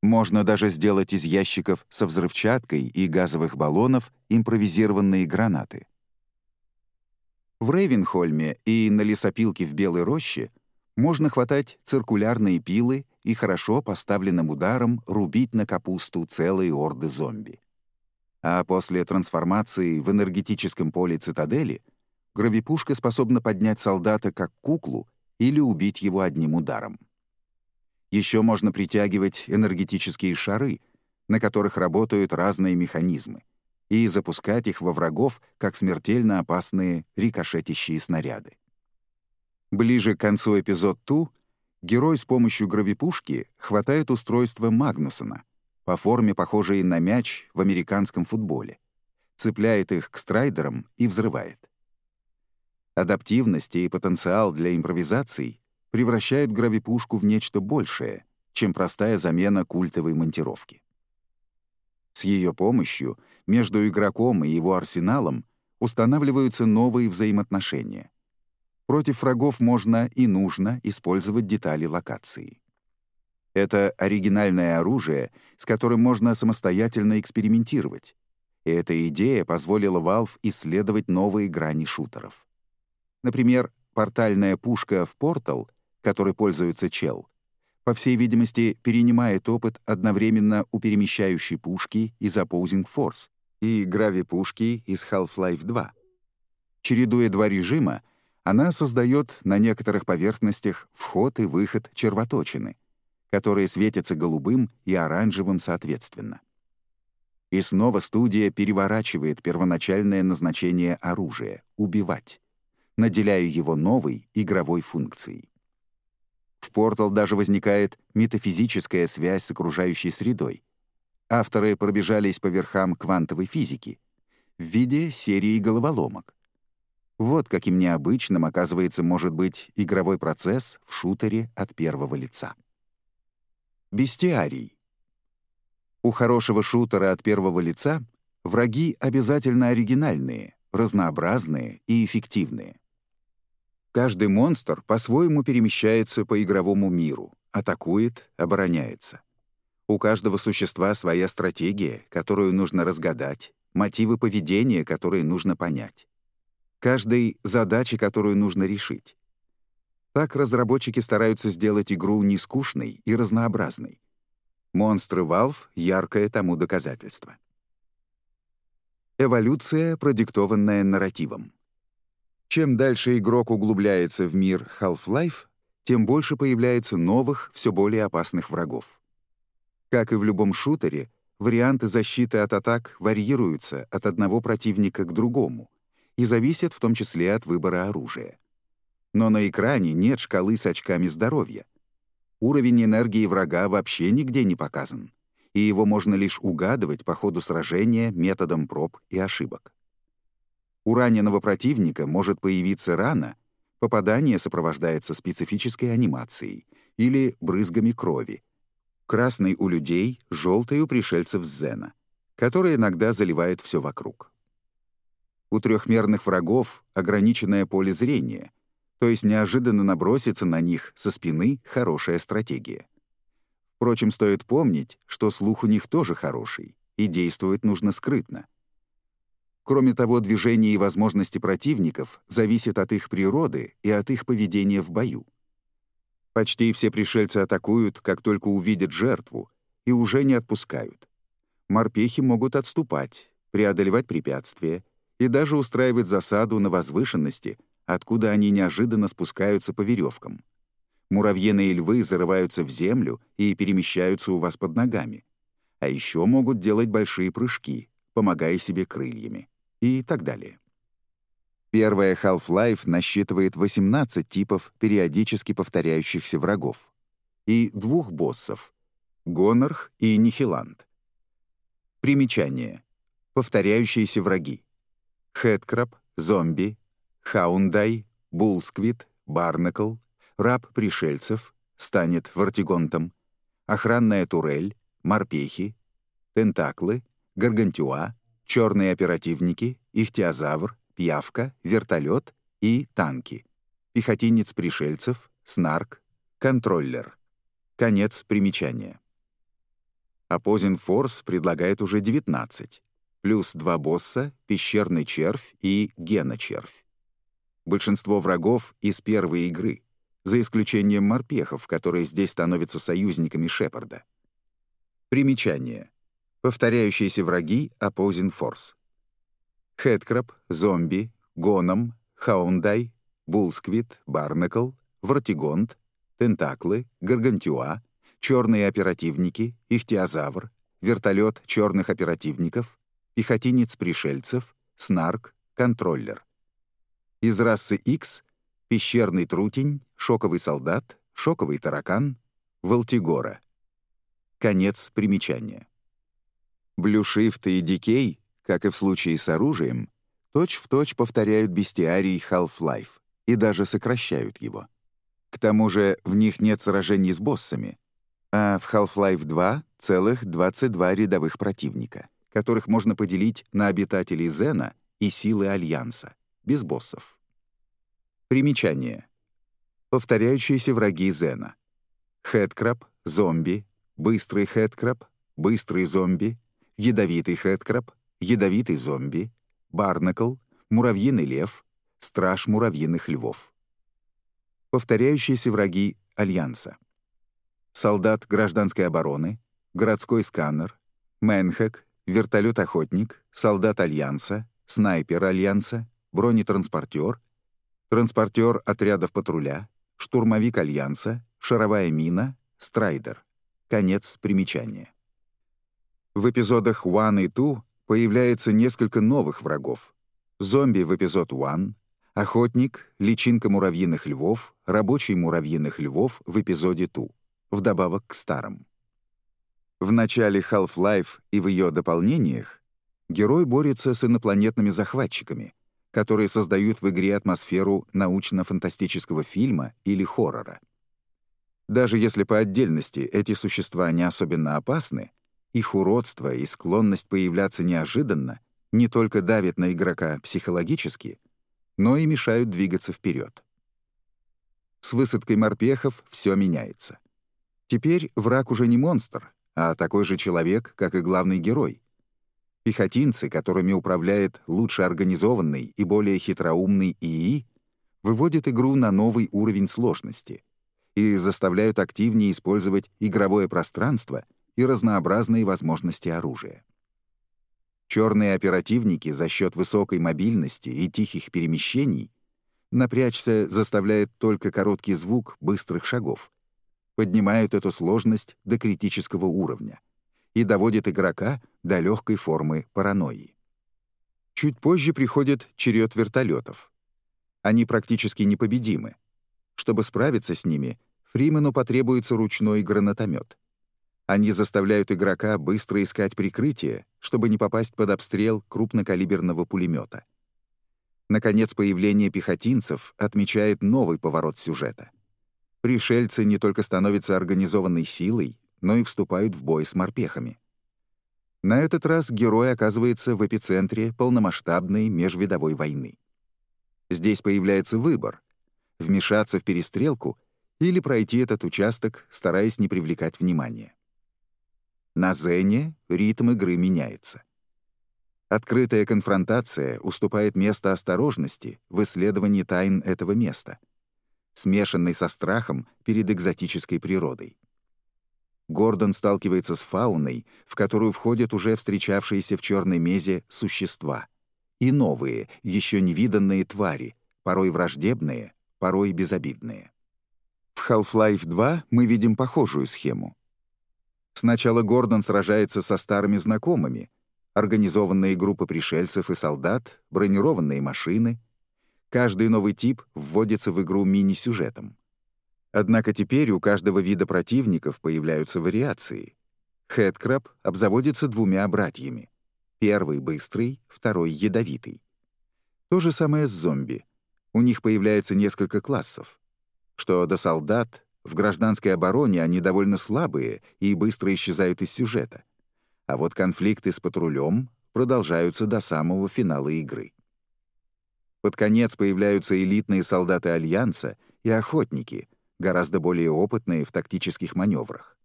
Можно даже сделать из ящиков со взрывчаткой и газовых баллонов импровизированные гранаты. В Рейвенхольме и на лесопилке в Белой роще можно хватать циркулярные пилы и хорошо поставленным ударом рубить на капусту целые орды зомби. А после трансформации в энергетическом поле цитадели гравипушка способна поднять солдата как куклу или убить его одним ударом. Еще можно притягивать энергетические шары, на которых работают разные механизмы, и запускать их во врагов как смертельно опасные рикошетящие снаряды. Ближе к концу эпизод 2 герой с помощью гравипушки хватает устройство Магнусона, по форме похожие на мяч в американском футболе, цепляет их к страйдерам и взрывает. Адаптивность и потенциал для импровизаций превращают гравипушку в нечто большее, чем простая замена культовой монтировки. С ее помощью между игроком и его арсеналом устанавливаются новые взаимоотношения. Против врагов можно и нужно использовать детали локации. Это оригинальное оружие, с которым можно самостоятельно экспериментировать. И эта идея позволила Valve исследовать новые грани шутеров. Например, портальная пушка в Portal, которой пользуется чел, по всей видимости, перенимает опыт одновременно у перемещающей пушки из Opposing Force и грави-пушки из Half-Life 2. Чередуя два режима, она создает на некоторых поверхностях вход и выход червоточины — которые светятся голубым и оранжевым соответственно. И снова студия переворачивает первоначальное назначение оружия — убивать, наделяя его новой игровой функцией. В Portal даже возникает метафизическая связь с окружающей средой. Авторы пробежались по верхам квантовой физики в виде серии головоломок. Вот каким необычным, оказывается, может быть игровой процесс в шутере от первого лица. Бестиарий. У хорошего шутера от первого лица враги обязательно оригинальные, разнообразные и эффективные. Каждый монстр по-своему перемещается по игровому миру, атакует, обороняется. У каждого существа своя стратегия, которую нужно разгадать, мотивы поведения, которые нужно понять. Каждой задачи, которую нужно решить. Так разработчики стараются сделать игру нескучной и разнообразной. Монстры Valve — яркое тому доказательство. Эволюция, продиктованная нарративом. Чем дальше игрок углубляется в мир Half-Life, тем больше появляется новых, все более опасных врагов. Как и в любом шутере, варианты защиты от атак варьируются от одного противника к другому и зависят в том числе от выбора оружия но на экране нет шкалы с очками здоровья. Уровень энергии врага вообще нигде не показан, и его можно лишь угадывать по ходу сражения методом проб и ошибок. У раненого противника может появиться рана, попадание сопровождается специфической анимацией или брызгами крови. Красный у людей, желтый у пришельцев Зена, который иногда заливает все вокруг. У трехмерных врагов ограниченное поле зрения — то есть неожиданно наброситься на них со спины — хорошая стратегия. Впрочем, стоит помнить, что слух у них тоже хороший, и действовать нужно скрытно. Кроме того, движение и возможности противников зависят от их природы и от их поведения в бою. Почти все пришельцы атакуют, как только увидят жертву, и уже не отпускают. Морпехи могут отступать, преодолевать препятствия и даже устраивать засаду на возвышенности — откуда они неожиданно спускаются по веревкам. Муравьиные львы зарываются в землю и перемещаются у вас под ногами. А еще могут делать большие прыжки, помогая себе крыльями. И так далее. Первая Half-Life насчитывает 18 типов периодически повторяющихся врагов и двух боссов — Гонорх и Нихиланд. Примечание. Повторяющиеся враги. Хедкраб, зомби, Хаундай, Булсквит, Барнакл, раб пришельцев, станет вартигонтом, охранная турель, морпехи, тентаклы, гаргантюа, черные оперативники, ихтиозавр, пьявка, вертолет и танки, пехотинец пришельцев, снарк, контроллер. Конец примечания. Опозин Форс предлагает уже 19, плюс два босса, пещерный червь и гена-червь. Большинство врагов из первой игры, за исключением морпехов, которые здесь становятся союзниками Шепарда. Примечание. Повторяющиеся враги Opposing Force. Хедкраб, Зомби, Гоном, Хаундай, Булсквит, Барнакл, Вратигонт, Тентаклы, Гаргантюа, Черные оперативники, Ихтиозавр, Вертолет черных оперативников, Пехотинец пришельцев, Снарк, Контроллер. Из расы X — Пещерный трутень, Шоковый солдат, Шоковый таракан, Волтигора. Конец примечания. Блюшифт и Дикей, как и в случае с оружием, точь-в-точь точь повторяют бестиарий Half-Life и даже сокращают его. К тому же в них нет сражений с боссами, а в Half-Life 2 целых 22 рядовых противника, которых можно поделить на обитателей Зена и силы Альянса, без боссов. Примечание. Повторяющиеся враги Зена. Хедкраб, зомби, быстрый хедкраб, быстрый зомби, ядовитый хедкраб, ядовитый зомби, барнакл, муравьиный лев, страж муравьиных львов. Повторяющиеся враги Альянса. Солдат гражданской обороны, городской сканер, Мэнхэк, вертолет-охотник, солдат Альянса, снайпер Альянса, бронетранспортер, транспортер отрядов патруля, штурмовик Альянса, шаровая мина, страйдер. Конец примечания. В эпизодах One и Two появляется несколько новых врагов. Зомби в эпизод One, охотник, личинка муравьиных львов, рабочий муравьиных львов в эпизоде Two, вдобавок к старым. В начале Half-Life и в ее дополнениях герой борется с инопланетными захватчиками, которые создают в игре атмосферу научно-фантастического фильма или хоррора. Даже если по отдельности эти существа не особенно опасны, их уродство и склонность появляться неожиданно не только давят на игрока психологически, но и мешают двигаться вперед. С высадкой морпехов все меняется. Теперь враг уже не монстр, а такой же человек, как и главный герой. Пехотинцы, которыми управляет лучше организованный и более хитроумный ИИ, выводят игру на новый уровень сложности и заставляют активнее использовать игровое пространство — и разнообразные возможности оружия. Черные оперативники за счет высокой мобильности и тихих перемещений напрячься заставляет только короткий звук быстрых шагов, поднимают эту сложность до критического уровня и доводят игрока до легкой формы паранойи. Чуть позже приходит черед вертолетов. Они практически непобедимы. Чтобы справиться с ними, Фримену потребуется ручной гранатомет. Они заставляют игрока быстро искать прикрытие, чтобы не попасть под обстрел крупнокалиберного пулемета. Наконец, появление пехотинцев отмечает новый поворот сюжета. Пришельцы не только становятся организованной силой, но и вступают в бой с морпехами. На этот раз герой оказывается в эпицентре полномасштабной межвидовой войны. Здесь появляется выбор — вмешаться в перестрелку или пройти этот участок, стараясь не привлекать внимания. На Зене ритм игры меняется. Открытая конфронтация уступает место осторожности в исследовании тайн этого места, смешанной со страхом перед экзотической природой. Гордон сталкивается с фауной, в которую входят уже встречавшиеся в черной мезе существа, и новые, еще невиданные твари, порой враждебные, порой безобидные. В Half-Life 2 мы видим похожую схему. Сначала Гордон сражается со старыми знакомыми, организованные группы пришельцев и солдат, бронированные машины. Каждый новый тип вводится в игру мини-сюжетом. Однако теперь у каждого вида противников появляются вариации. Хэдкраб обзаводится двумя братьями. Первый — быстрый, второй — ядовитый. То же самое с зомби. У них появляется несколько классов. Что до солдат, в гражданской обороне они довольно слабые и быстро исчезают из сюжета. А вот конфликты с патрулем продолжаются до самого финала игры. Под конец появляются элитные солдаты Альянса и охотники, гораздо более опытные в тактических маневрах.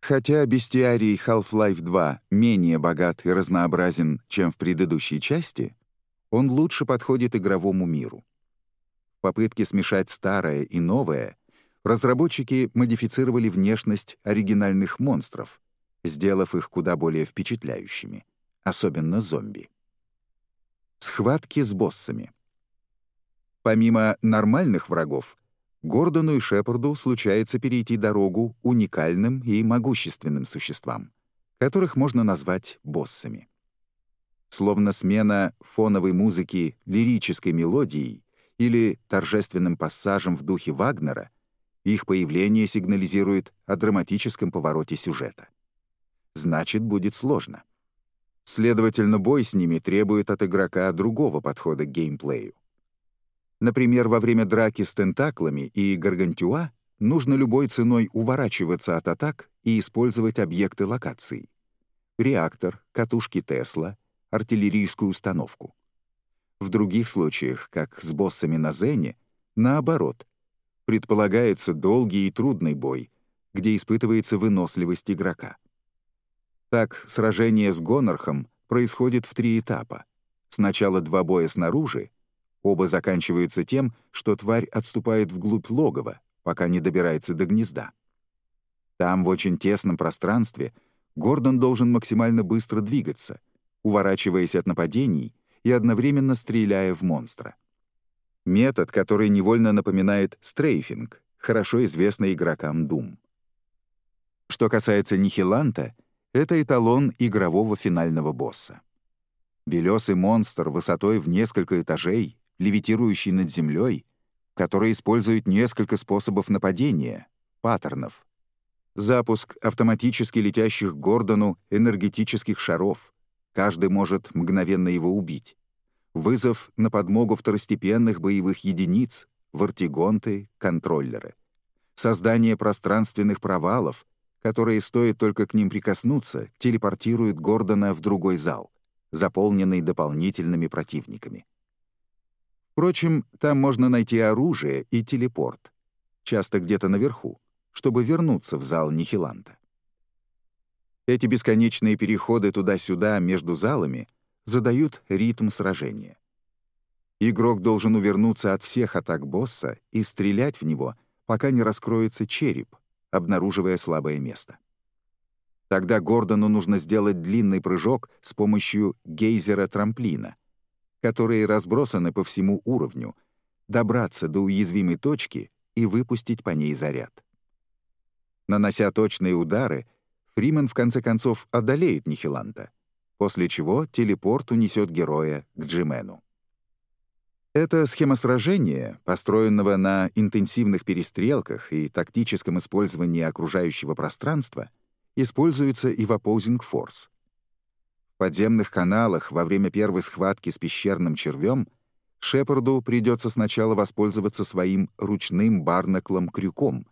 Хотя бестиарий Half-Life 2 менее богат и разнообразен, чем в предыдущей части, он лучше подходит игровому миру. В попытке смешать старое и новое разработчики модифицировали внешность оригинальных монстров, сделав их куда более впечатляющими, особенно зомби. Схватки с боссами. Помимо нормальных врагов, Гордону и Шепарду случается перейти дорогу уникальным и могущественным существам, которых можно назвать боссами. Словно смена фоновой музыки лирической мелодией или торжественным пассажем в духе Вагнера, их появление сигнализирует о драматическом повороте сюжета. Значит, будет сложно. Следовательно, бой с ними требует от игрока другого подхода к геймплею. Например, во время драки с тентаклами и гаргантюа нужно любой ценой уворачиваться от атак и использовать объекты локации. Реактор, катушки Тесла, артиллерийскую установку. В других случаях, как с боссами на Зене, наоборот, предполагается долгий и трудный бой, где испытывается выносливость игрока. Так, сражение с Гонорхом происходит в три этапа. Сначала два боя снаружи, Оба заканчиваются тем, что тварь отступает вглубь логова, пока не добирается до гнезда. Там, в очень тесном пространстве, Гордон должен максимально быстро двигаться, уворачиваясь от нападений и одновременно стреляя в монстра. Метод, который невольно напоминает стрейфинг, хорошо известный игрокам Doom. Что касается Нихиланта, это эталон игрового финального босса. Белесый монстр высотой в несколько этажей левитирующий над землей, который использует несколько способов нападения, паттернов. Запуск автоматически летящих Гордону энергетических шаров. Каждый может мгновенно его убить. Вызов на подмогу второстепенных боевых единиц, вартигонты, контроллеры. Создание пространственных провалов, которые, стоит только к ним прикоснуться, телепортируют Гордона в другой зал, заполненный дополнительными противниками. Впрочем, там можно найти оружие и телепорт, часто где-то наверху, чтобы вернуться в зал Нихиланта. Эти бесконечные переходы туда-сюда между залами задают ритм сражения. Игрок должен увернуться от всех атак босса и стрелять в него, пока не раскроется череп, обнаруживая слабое место. Тогда Гордону нужно сделать длинный прыжок с помощью гейзера-трамплина, которые разбросаны по всему уровню, добраться до уязвимой точки и выпустить по ней заряд. Нанося точные удары, Фримен в конце концов одолеет Нихиланта, после чего телепорт унесет героя к Джимену. Эта схема сражения, построенного на интенсивных перестрелках и тактическом использовании окружающего пространства, используется и в Opposing Force — подземных каналах во время первой схватки с пещерным червем Шепарду придется сначала воспользоваться своим ручным барнаклом-крюком,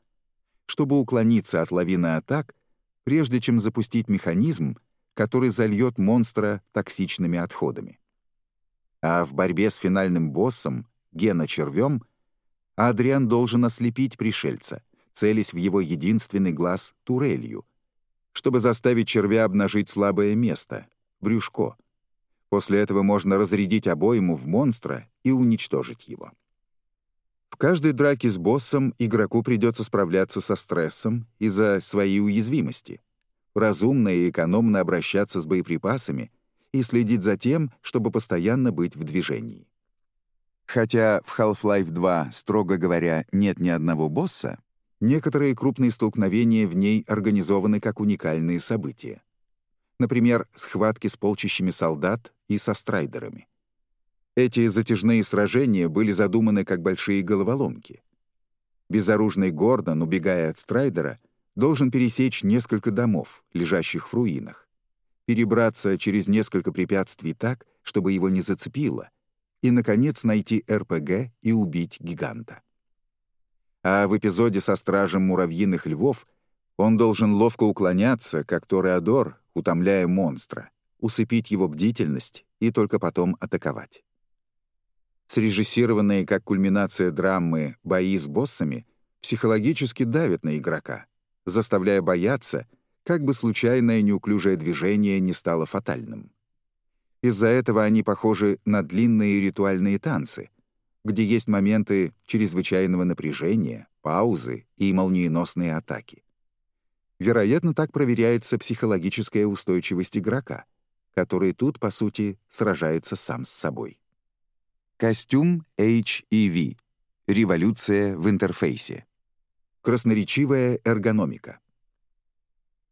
чтобы уклониться от лавины атак, прежде чем запустить механизм, который зальет монстра токсичными отходами. А в борьбе с финальным боссом, Гена-червем, Адриан должен ослепить пришельца, целясь в его единственный глаз турелью, чтобы заставить червя обнажить слабое место — брюшко. После этого можно разрядить обойму в монстра и уничтожить его. В каждой драке с боссом игроку придется справляться со стрессом из-за своей уязвимости, разумно и экономно обращаться с боеприпасами и следить за тем, чтобы постоянно быть в движении. Хотя в Half-Life 2, строго говоря, нет ни одного босса, некоторые крупные столкновения в ней организованы как уникальные события. Например, схватки с полчищами солдат и со страйдерами. Эти затяжные сражения были задуманы как большие головоломки. Безоружный Гордон, убегая от страйдера, должен пересечь несколько домов, лежащих в руинах, перебраться через несколько препятствий так, чтобы его не зацепило, и, наконец, найти РПГ и убить гиганта. А в эпизоде со стражем муравьиных львов он должен ловко уклоняться, как Тореадор, утомляя монстра, усыпить его бдительность и только потом атаковать. Срежиссированные как кульминация драмы бои с боссами психологически давят на игрока, заставляя бояться, как бы случайное неуклюжее движение не стало фатальным. Из-за этого они похожи на длинные ритуальные танцы, где есть моменты чрезвычайного напряжения, паузы и молниеносные атаки. Вероятно, так проверяется психологическая устойчивость игрока, который тут, по сути, сражается сам с собой. Костюм HEV. Революция в интерфейсе. Красноречивая эргономика.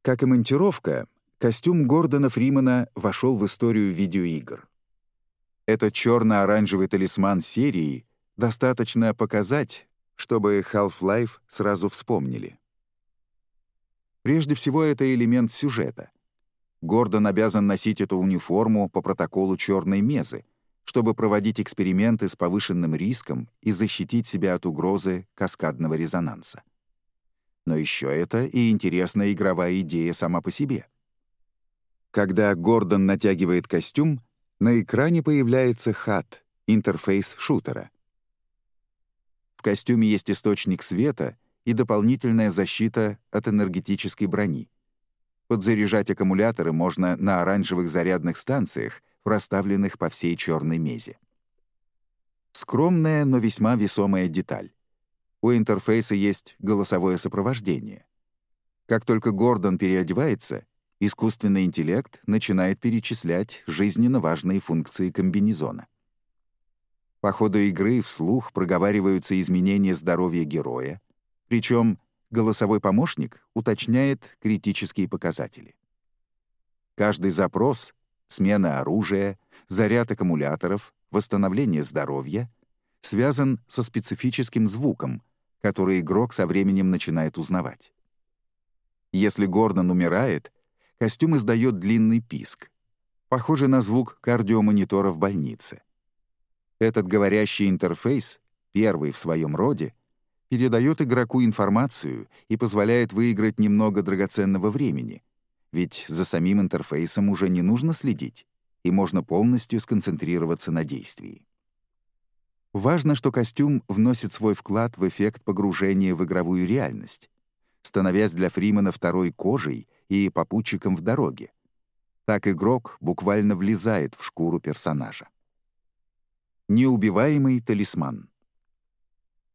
Как и монтировка, костюм Гордона Фримана вошел в историю видеоигр. Этот черно-оранжевый талисман серии достаточно показать, чтобы Half-Life сразу вспомнили. Прежде всего, это элемент сюжета. Гордон обязан носить эту униформу по протоколу черной мезы, чтобы проводить эксперименты с повышенным риском и защитить себя от угрозы каскадного резонанса. Но еще это и интересная игровая идея сама по себе — когда Гордон натягивает костюм, на экране появляется HUD — интерфейс шутера. В костюме есть источник света и дополнительная защита от энергетической брони. Подзаряжать аккумуляторы можно на оранжевых зарядных станциях, расставленных по всей черной мезе. Скромная, но весьма весомая деталь. У интерфейса есть голосовое сопровождение. Как только Гордон переодевается, искусственный интеллект начинает перечислять жизненно важные функции комбинезона. По ходу игры вслух проговариваются изменения здоровья героя, причем голосовой помощник уточняет критические показатели. Каждый запрос — смена оружия, заряд аккумуляторов, восстановление здоровья — связан со специфическим звуком, который игрок со временем начинает узнавать. Если Гордон умирает, Костюм издает длинный писк, похожий на звук кардиомонитора в больнице. Этот говорящий интерфейс, первый в своем роде, передает игроку информацию и позволяет выиграть немного драгоценного времени, ведь за самим интерфейсом уже не нужно следить, и можно полностью сконцентрироваться на действии. Важно, что костюм вносит свой вклад в эффект погружения в игровую реальность, становясь для Фримана второй кожей и попутчиком в дороге. Так игрок буквально влезает в шкуру персонажа. Неубиваемый талисман.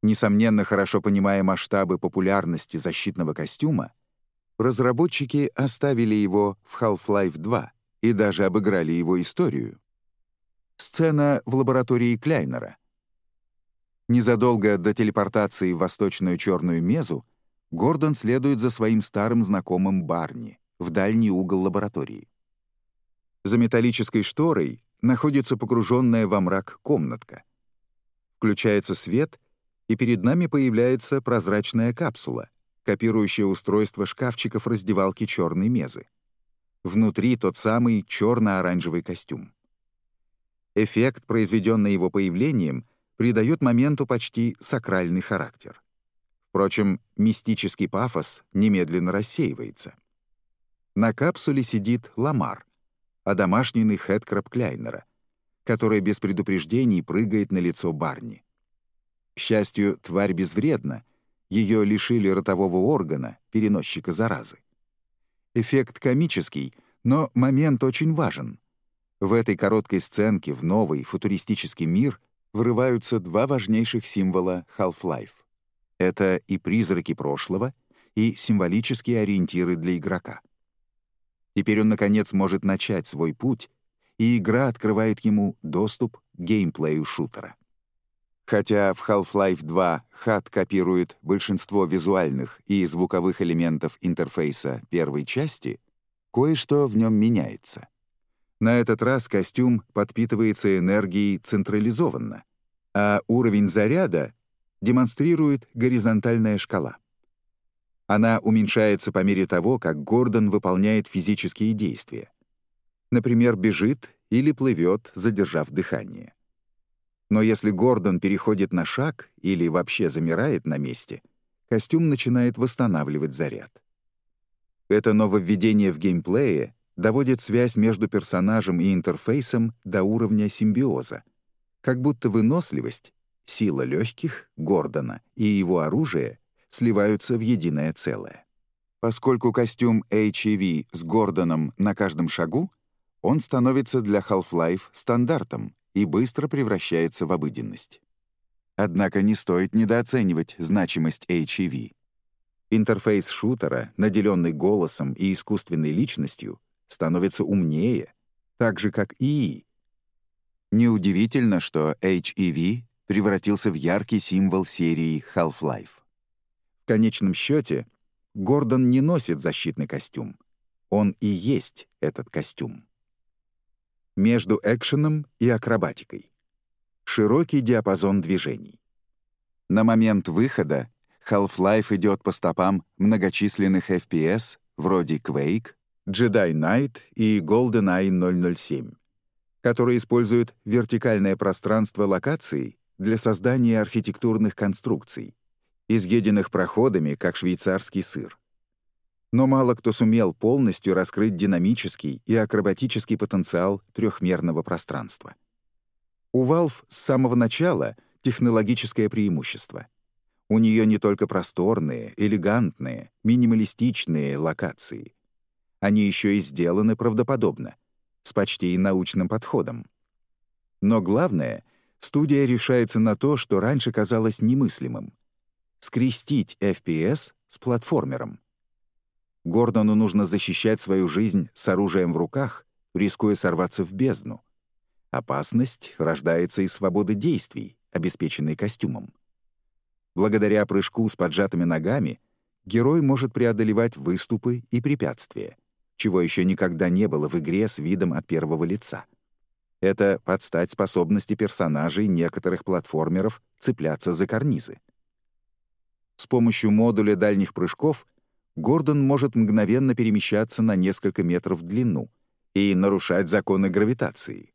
Несомненно, хорошо понимая масштабы популярности защитного костюма, разработчики оставили его в Half-Life 2 и даже обыграли его историю. Сцена в лаборатории Кляйнера. Незадолго до телепортации в Восточную Черную Мезу Гордон следует за своим старым знакомым Барни в дальний угол лаборатории. За металлической шторой находится погруженная во мрак комнатка. Включается свет, и перед нами появляется прозрачная капсула, копирующая устройство шкафчиков раздевалки черной мезы. Внутри тот самый черно-оранжевый костюм. Эффект, произведенный его появлением, придает моменту почти сакральный характер. Впрочем, мистический пафос немедленно рассеивается. На капсуле сидит Ламар, одомашненный Хэдкраб Кляйнера, который без предупреждений прыгает на лицо Барни. К счастью, тварь безвредна, ее лишили ротового органа, переносчика заразы. Эффект комический, но момент очень важен. В этой короткой сценке в новый футуристический мир врываются два важнейших символа Half-Life. Это и призраки прошлого, и символические ориентиры для игрока. Теперь он, наконец, может начать свой путь, и игра открывает ему доступ к геймплею шутера. Хотя в Half-Life 2 HUD копирует большинство визуальных и звуковых элементов интерфейса первой части, кое-что в нем меняется. На этот раз костюм подпитывается энергией централизованно, а уровень заряда демонстрирует горизонтальная шкала. Она уменьшается по мере того, как Гордон выполняет физические действия. Например, бежит или плывет, задержав дыхание. Но если Гордон переходит на шаг или вообще замирает на месте, костюм начинает восстанавливать заряд. Это нововведение в геймплее доводит связь между персонажем и интерфейсом до уровня симбиоза, как будто выносливость, сила легких, Гордона и его оружие сливаются в единое целое. Поскольку костюм HEV с Гордоном на каждом шагу, он становится для Half-Life стандартом и быстро превращается в обыденность. Однако не стоит недооценивать значимость HEV. Интерфейс шутера, наделенный голосом и искусственной личностью, становится умнее, так же, как ИИ. Неудивительно, что HEV превратился в яркий символ серии Half-Life. В конечном счете, Гордон не носит защитный костюм. Он и есть этот костюм. Между экшеном и акробатикой. Широкий диапазон движений. На момент выхода Half-Life идет по стопам многочисленных FPS вроде Quake, Jedi Knight и GoldenEye 007, которые используют вертикальное пространство локаций для создания архитектурных конструкций, изъеденных проходами, как швейцарский сыр. Но мало кто сумел полностью раскрыть динамический и акробатический потенциал трехмерного пространства. У Valve с самого начала технологическое преимущество. У нее не только просторные, элегантные, минималистичные локации. Они еще и сделаны правдоподобно, с почти научным подходом. Но главное, студия решается на то, что раньше казалось немыслимым — скрестить FPS с платформером. Гордону нужно защищать свою жизнь с оружием в руках, рискуя сорваться в бездну. Опасность рождается из свободы действий, обеспеченной костюмом. Благодаря прыжку с поджатыми ногами герой может преодолевать выступы и препятствия, чего еще никогда не было в игре с видом от первого лица. Это подстать способности персонажей некоторых платформеров цепляться за карнизы. С помощью модуля дальних прыжков Гордон может мгновенно перемещаться на несколько метров в длину и нарушать законы гравитации.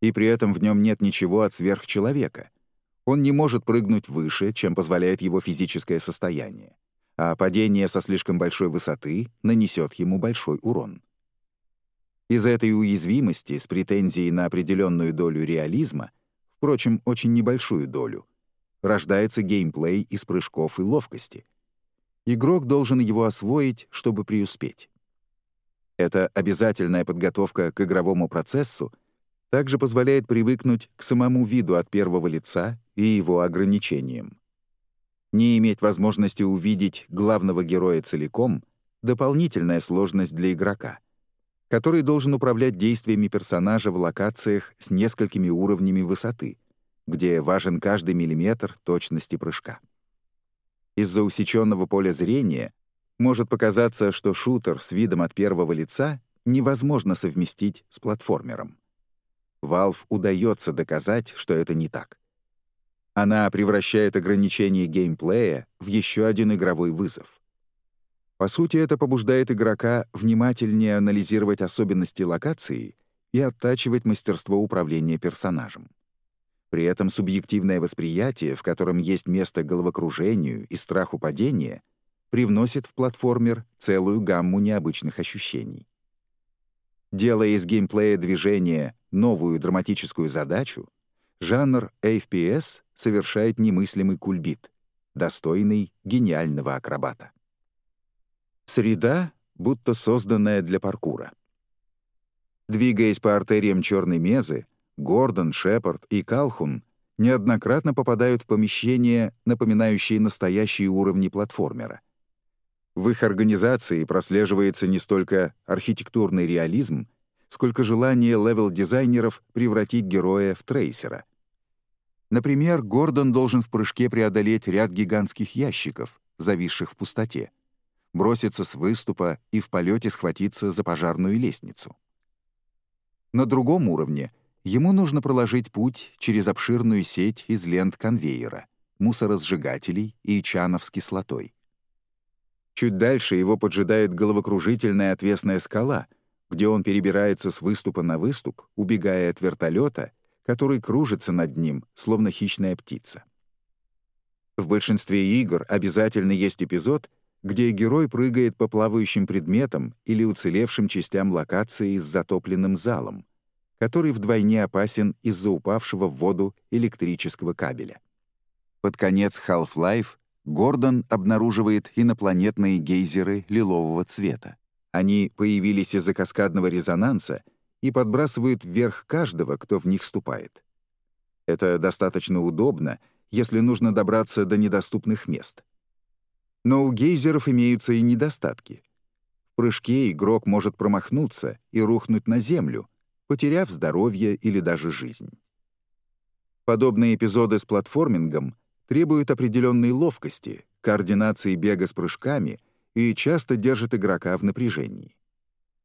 И при этом в нем нет ничего от сверхчеловека. Он не может прыгнуть выше, чем позволяет его физическое состояние, а падение со слишком большой высоты нанесет ему большой урон. Из этой уязвимости с претензией на определенную долю реализма, впрочем, очень небольшую долю, рождается геймплей из прыжков и ловкости — Игрок должен его освоить, чтобы преуспеть. Эта обязательная подготовка к игровому процессу также позволяет привыкнуть к самому виду от первого лица и его ограничениям. Не иметь возможности увидеть главного героя целиком — дополнительная сложность для игрока, который должен управлять действиями персонажа в локациях с несколькими уровнями высоты, где важен каждый миллиметр точности прыжка. Из-за усеченного поля зрения может показаться, что шутер с видом от первого лица невозможно совместить с платформером. Valve удается доказать, что это не так. Она превращает ограничение геймплея в еще один игровой вызов. По сути, это побуждает игрока внимательнее анализировать особенности локации и оттачивать мастерство управления персонажем. При этом субъективное восприятие, в котором есть место головокружению и страху падения, привносит в платформер целую гамму необычных ощущений. Делая из геймплея движения новую драматическую задачу, жанр FPS совершает немыслимый кульбит, достойный гениального акробата. Среда, будто созданная для паркура. Двигаясь по артериям черной мезы, Гордон, Шепард и Калхун неоднократно попадают в помещения, напоминающие настоящие уровни платформера. В их организации прослеживается не столько архитектурный реализм, сколько желание левел-дизайнеров превратить героя в трейсера. Например, Гордон должен в прыжке преодолеть ряд гигантских ящиков, зависших в пустоте, броситься с выступа и в полете схватиться за пожарную лестницу. На другом уровне ему нужно проложить путь через обширную сеть из лент конвейера, мусоросжигателей и чанов с кислотой. Чуть дальше его поджидает головокружительная отвесная скала, где он перебирается с выступа на выступ, убегая от вертолета, который кружится над ним, словно хищная птица. В большинстве игр обязательно есть эпизод, где герой прыгает по плавающим предметам или уцелевшим частям локации с затопленным залом, который вдвойне опасен из-за упавшего в воду электрического кабеля. Под конец Half-Life Гордон обнаруживает инопланетные гейзеры лилового цвета. Они появились из-за каскадного резонанса и подбрасывают вверх каждого, кто в них ступает. Это достаточно удобно, если нужно добраться до недоступных мест. Но у гейзеров имеются и недостатки. В прыжке игрок может промахнуться и рухнуть на землю, потеряв здоровье или даже жизнь. Подобные эпизоды с платформингом требуют определенной ловкости, координации бега с прыжками и часто держат игрока в напряжении.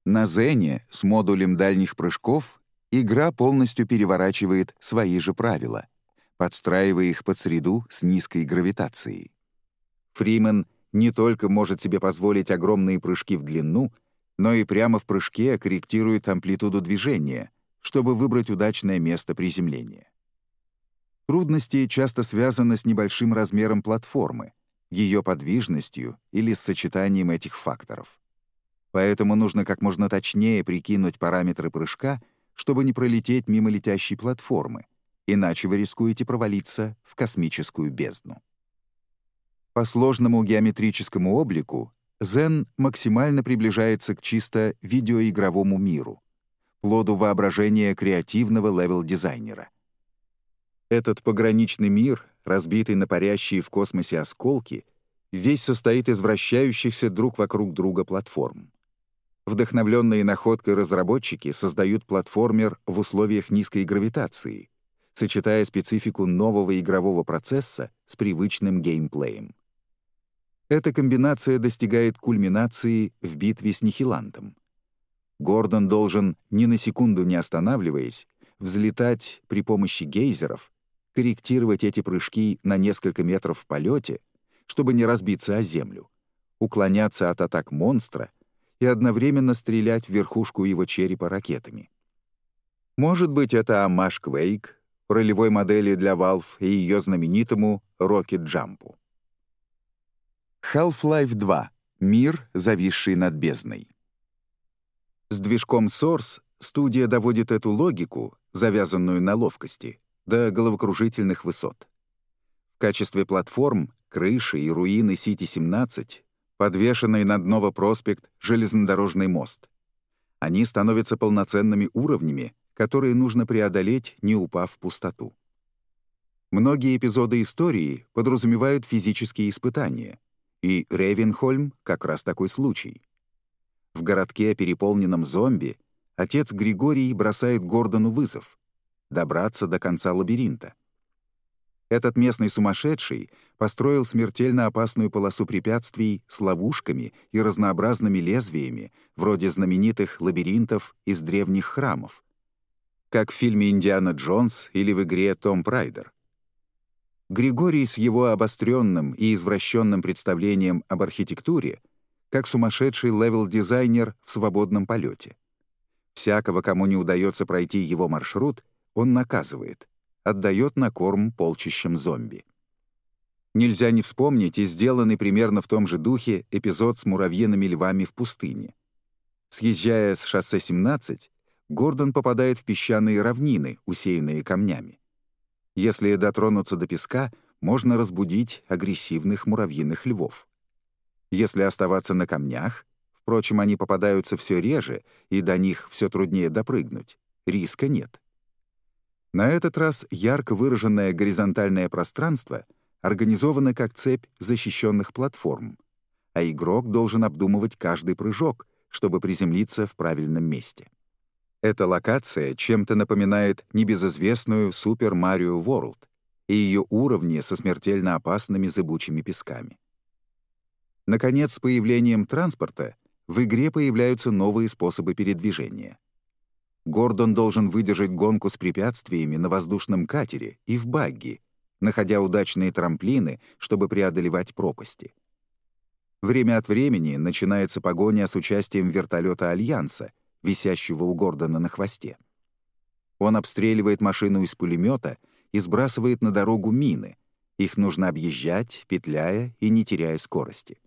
На Зене с модулем дальних прыжков игра полностью переворачивает свои же правила, подстраивая их под среду с низкой гравитацией. Фримен не только может себе позволить огромные прыжки в длину, но и прямо в прыжке корректирует амплитуду движения, чтобы выбрать удачное место приземления. Трудности часто связаны с небольшим размером платформы, ее подвижностью или с сочетанием этих факторов. Поэтому нужно как можно точнее прикинуть параметры прыжка, чтобы не пролететь мимо летящей платформы, иначе вы рискуете провалиться в космическую бездну. По сложному геометрическому облику Zen максимально приближается к чисто видеоигровому миру, плоду воображения креативного левел-дизайнера. Этот пограничный мир, разбитый на парящие в космосе осколки, весь состоит из вращающихся друг вокруг друга платформ. Вдохновленные находкой разработчики создают платформер в условиях низкой гравитации, сочетая специфику нового игрового процесса с привычным геймплеем. Эта комбинация достигает кульминации в битве с Нихилантом. Гордон должен, ни на секунду не останавливаясь, взлетать при помощи гейзеров, корректировать эти прыжки на несколько метров в полете, чтобы не разбиться о землю, уклоняться от атак монстра и одновременно стрелять в верхушку его черепа ракетами. Может быть, это Амаш Квейк, ролевой модели для Valve и ее знаменитому Rocket Jump. Half-Life 2. Мир, зависший над бездной. С движком Source студия доводит эту логику, завязанную на ловкости, до головокружительных высот. В качестве платформ крыши и руины Сити-17, подвешенный над Ново-проспект железнодорожный мост. Они становятся полноценными уровнями, которые нужно преодолеть, не упав в пустоту. Многие эпизоды истории подразумевают физические испытания — и Ревенхольм — как раз такой случай. В городке, переполненном зомби, отец Григорий бросает Гордону вызов — добраться до конца лабиринта. Этот местный сумасшедший построил смертельно опасную полосу препятствий с ловушками и разнообразными лезвиями, вроде знаменитых лабиринтов из древних храмов, как в фильме «Индиана Джонс» или в игре «Том Прайдер». Григорий с его обостренным и извращенным представлением об архитектуре, как сумасшедший левел-дизайнер в свободном полете. Всякого, кому не удается пройти его маршрут, он наказывает, отдает на корм полчищам зомби. Нельзя не вспомнить и сделанный примерно в том же духе эпизод с муравьиными львами в пустыне. Съезжая с шоссе 17, Гордон попадает в песчаные равнины, усеянные камнями. Если дотронуться до песка, можно разбудить агрессивных муравьиных львов. Если оставаться на камнях, впрочем, они попадаются все реже, и до них все труднее допрыгнуть, риска нет. На этот раз ярко выраженное горизонтальное пространство организовано как цепь защищенных платформ, а игрок должен обдумывать каждый прыжок, чтобы приземлиться в правильном месте. Эта локация чем-то напоминает небезызвестную Super Mario World и ее уровни со смертельно опасными зыбучими песками. Наконец, с появлением транспорта в игре появляются новые способы передвижения. Гордон должен выдержать гонку с препятствиями на воздушном катере и в багги, находя удачные трамплины, чтобы преодолевать пропасти. Время от времени начинается погоня с участием вертолета Альянса, висящего у Гордона на хвосте. Он обстреливает машину из пулемета и сбрасывает на дорогу мины. Их нужно объезжать, петляя и не теряя скорости.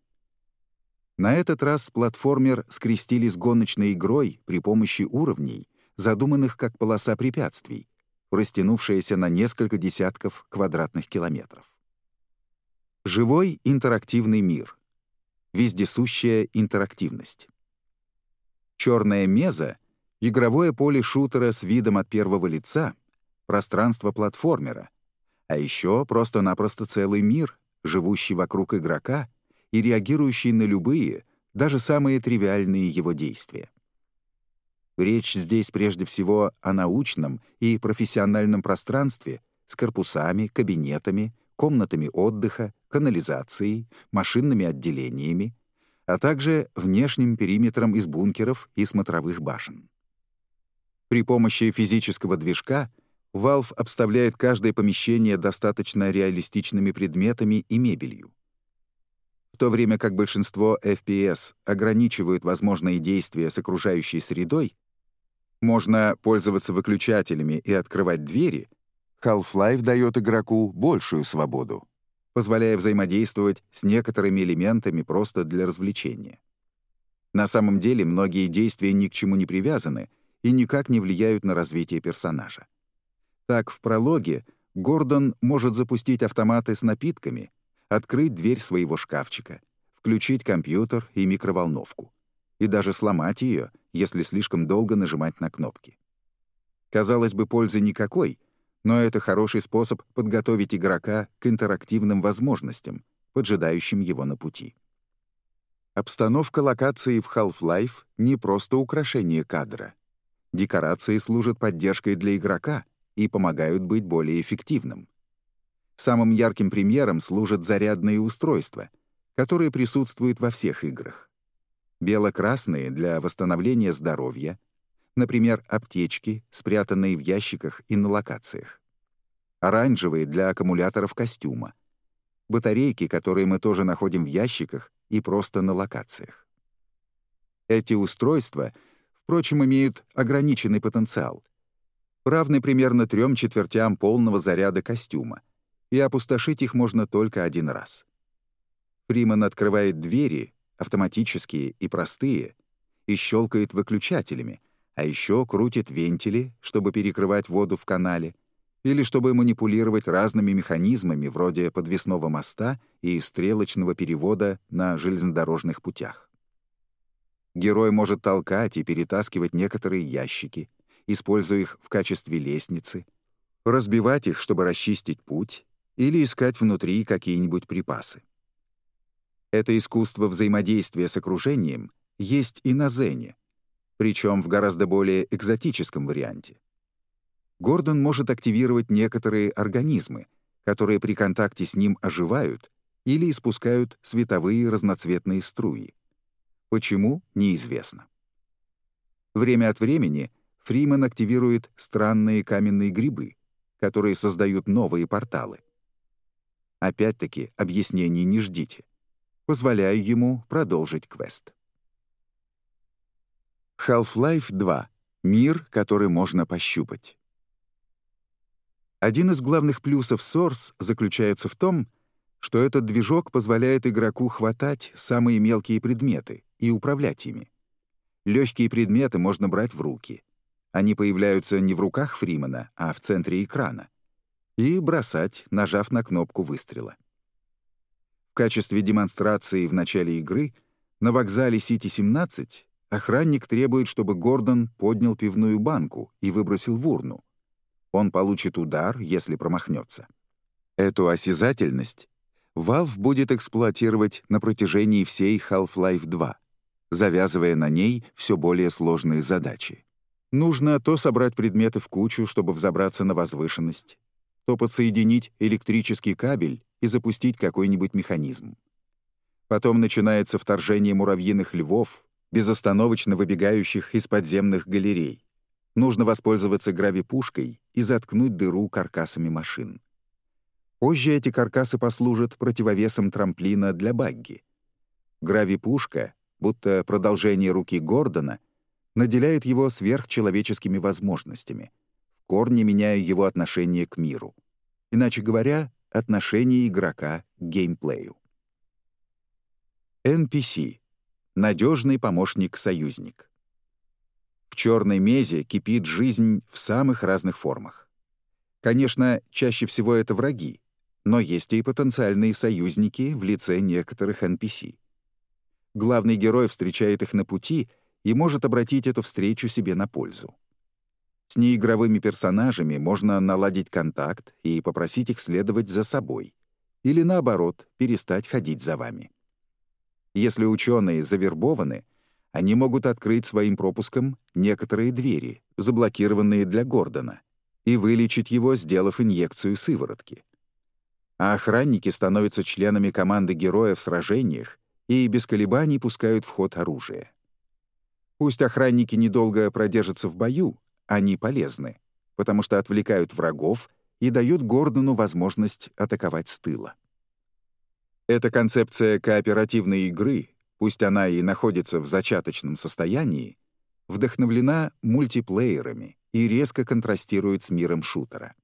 На этот раз платформер скрестили с гоночной игрой при помощи уровней, задуманных как полоса препятствий, растянувшаяся на несколько десятков квадратных километров. Живой интерактивный мир. Вездесущая интерактивность. Черная меза — игровое поле шутера с видом от первого лица, пространство платформера, а еще просто-напросто целый мир, живущий вокруг игрока и реагирующий на любые, даже самые тривиальные его действия. Речь здесь прежде всего о научном и профессиональном пространстве с корпусами, кабинетами, комнатами отдыха, канализацией, машинными отделениями, а также внешним периметром из бункеров и смотровых башен. При помощи физического движка Valve обставляет каждое помещение достаточно реалистичными предметами и мебелью. В то время как большинство FPS ограничивают возможные действия с окружающей средой, можно пользоваться выключателями и открывать двери, Half-Life дает игроку большую свободу, позволяя взаимодействовать с некоторыми элементами просто для развлечения. На самом деле многие действия ни к чему не привязаны и никак не влияют на развитие персонажа. Так, в прологе Гордон может запустить автоматы с напитками, открыть дверь своего шкафчика, включить компьютер и микроволновку и даже сломать ее, если слишком долго нажимать на кнопки. Казалось бы, пользы никакой, но это хороший способ подготовить игрока к интерактивным возможностям, поджидающим его на пути. Обстановка локации в Half-Life — не просто украшение кадра. Декорации служат поддержкой для игрока и помогают быть более эффективным. Самым ярким примером служат зарядные устройства, которые присутствуют во всех играх бело-красные для восстановления здоровья, например, аптечки, спрятанные в ящиках и на локациях, оранжевые для аккумуляторов костюма, батарейки, которые мы тоже находим в ящиках и просто на локациях. Эти устройства, впрочем, имеют ограниченный потенциал, равный примерно трем четвертям полного заряда костюма, и опустошить их можно только один раз. Фриман открывает двери автоматические и простые, и щелкает выключателями, а еще крутит вентили, чтобы перекрывать воду в канале, или чтобы манипулировать разными механизмами вроде подвесного моста и стрелочного перевода на железнодорожных путях. Герой может толкать и перетаскивать некоторые ящики, используя их в качестве лестницы, разбивать их, чтобы расчистить путь, или искать внутри какие-нибудь припасы. Это искусство взаимодействия с окружением есть и на Зене, причем в гораздо более экзотическом варианте. Гордон может активировать некоторые организмы, которые при контакте с ним оживают или испускают световые разноцветные струи. Почему — неизвестно. Время от времени Фриман активирует странные каменные грибы, которые создают новые порталы. Опять-таки, объяснений не ждите позволяю ему продолжить квест. Half-Life 2. Мир, который можно пощупать. Один из главных плюсов Source заключается в том, что этот движок позволяет игроку хватать самые мелкие предметы и управлять ими. Легкие предметы можно брать в руки. Они появляются не в руках Фримана, а в центре экрана. И бросать, нажав на кнопку выстрела. В качестве демонстрации в начале игры на вокзале Сити-17 охранник требует, чтобы Гордон поднял пивную банку и выбросил в урну. Он получит удар, если промахнется. Эту осязательность Valve будет эксплуатировать на протяжении всей Half-Life 2, завязывая на ней все более сложные задачи. Нужно то собрать предметы в кучу, чтобы взобраться на возвышенность, то подсоединить электрический кабель и запустить какой-нибудь механизм. Потом начинается вторжение муравьиных львов, безостановочно выбегающих из подземных галерей. Нужно воспользоваться гравипушкой и заткнуть дыру каркасами машин. Позже эти каркасы послужат противовесом трамплина для багги. Гравипушка, будто продолжение руки Гордона, наделяет его сверхчеловеческими возможностями, в корне меняя его отношение к миру. Иначе говоря, отношение игрока к геймплею. NPC — надежный помощник-союзник. В черной мезе кипит жизнь в самых разных формах. Конечно, чаще всего это враги, но есть и потенциальные союзники в лице некоторых NPC. Главный герой встречает их на пути и может обратить эту встречу себе на пользу. С неигровыми персонажами можно наладить контакт и попросить их следовать за собой. Или наоборот, перестать ходить за вами. Если ученые завербованы, они могут открыть своим пропуском некоторые двери, заблокированные для Гордона, и вылечить его, сделав инъекцию сыворотки. А охранники становятся членами команды героя в сражениях и без колебаний пускают в ход оружие. Пусть охранники недолго продержатся в бою, они полезны, потому что отвлекают врагов и дают Гордону возможность атаковать с тыла. Эта концепция кооперативной игры, пусть она и находится в зачаточном состоянии, вдохновлена мультиплеерами и резко контрастирует с миром шутера.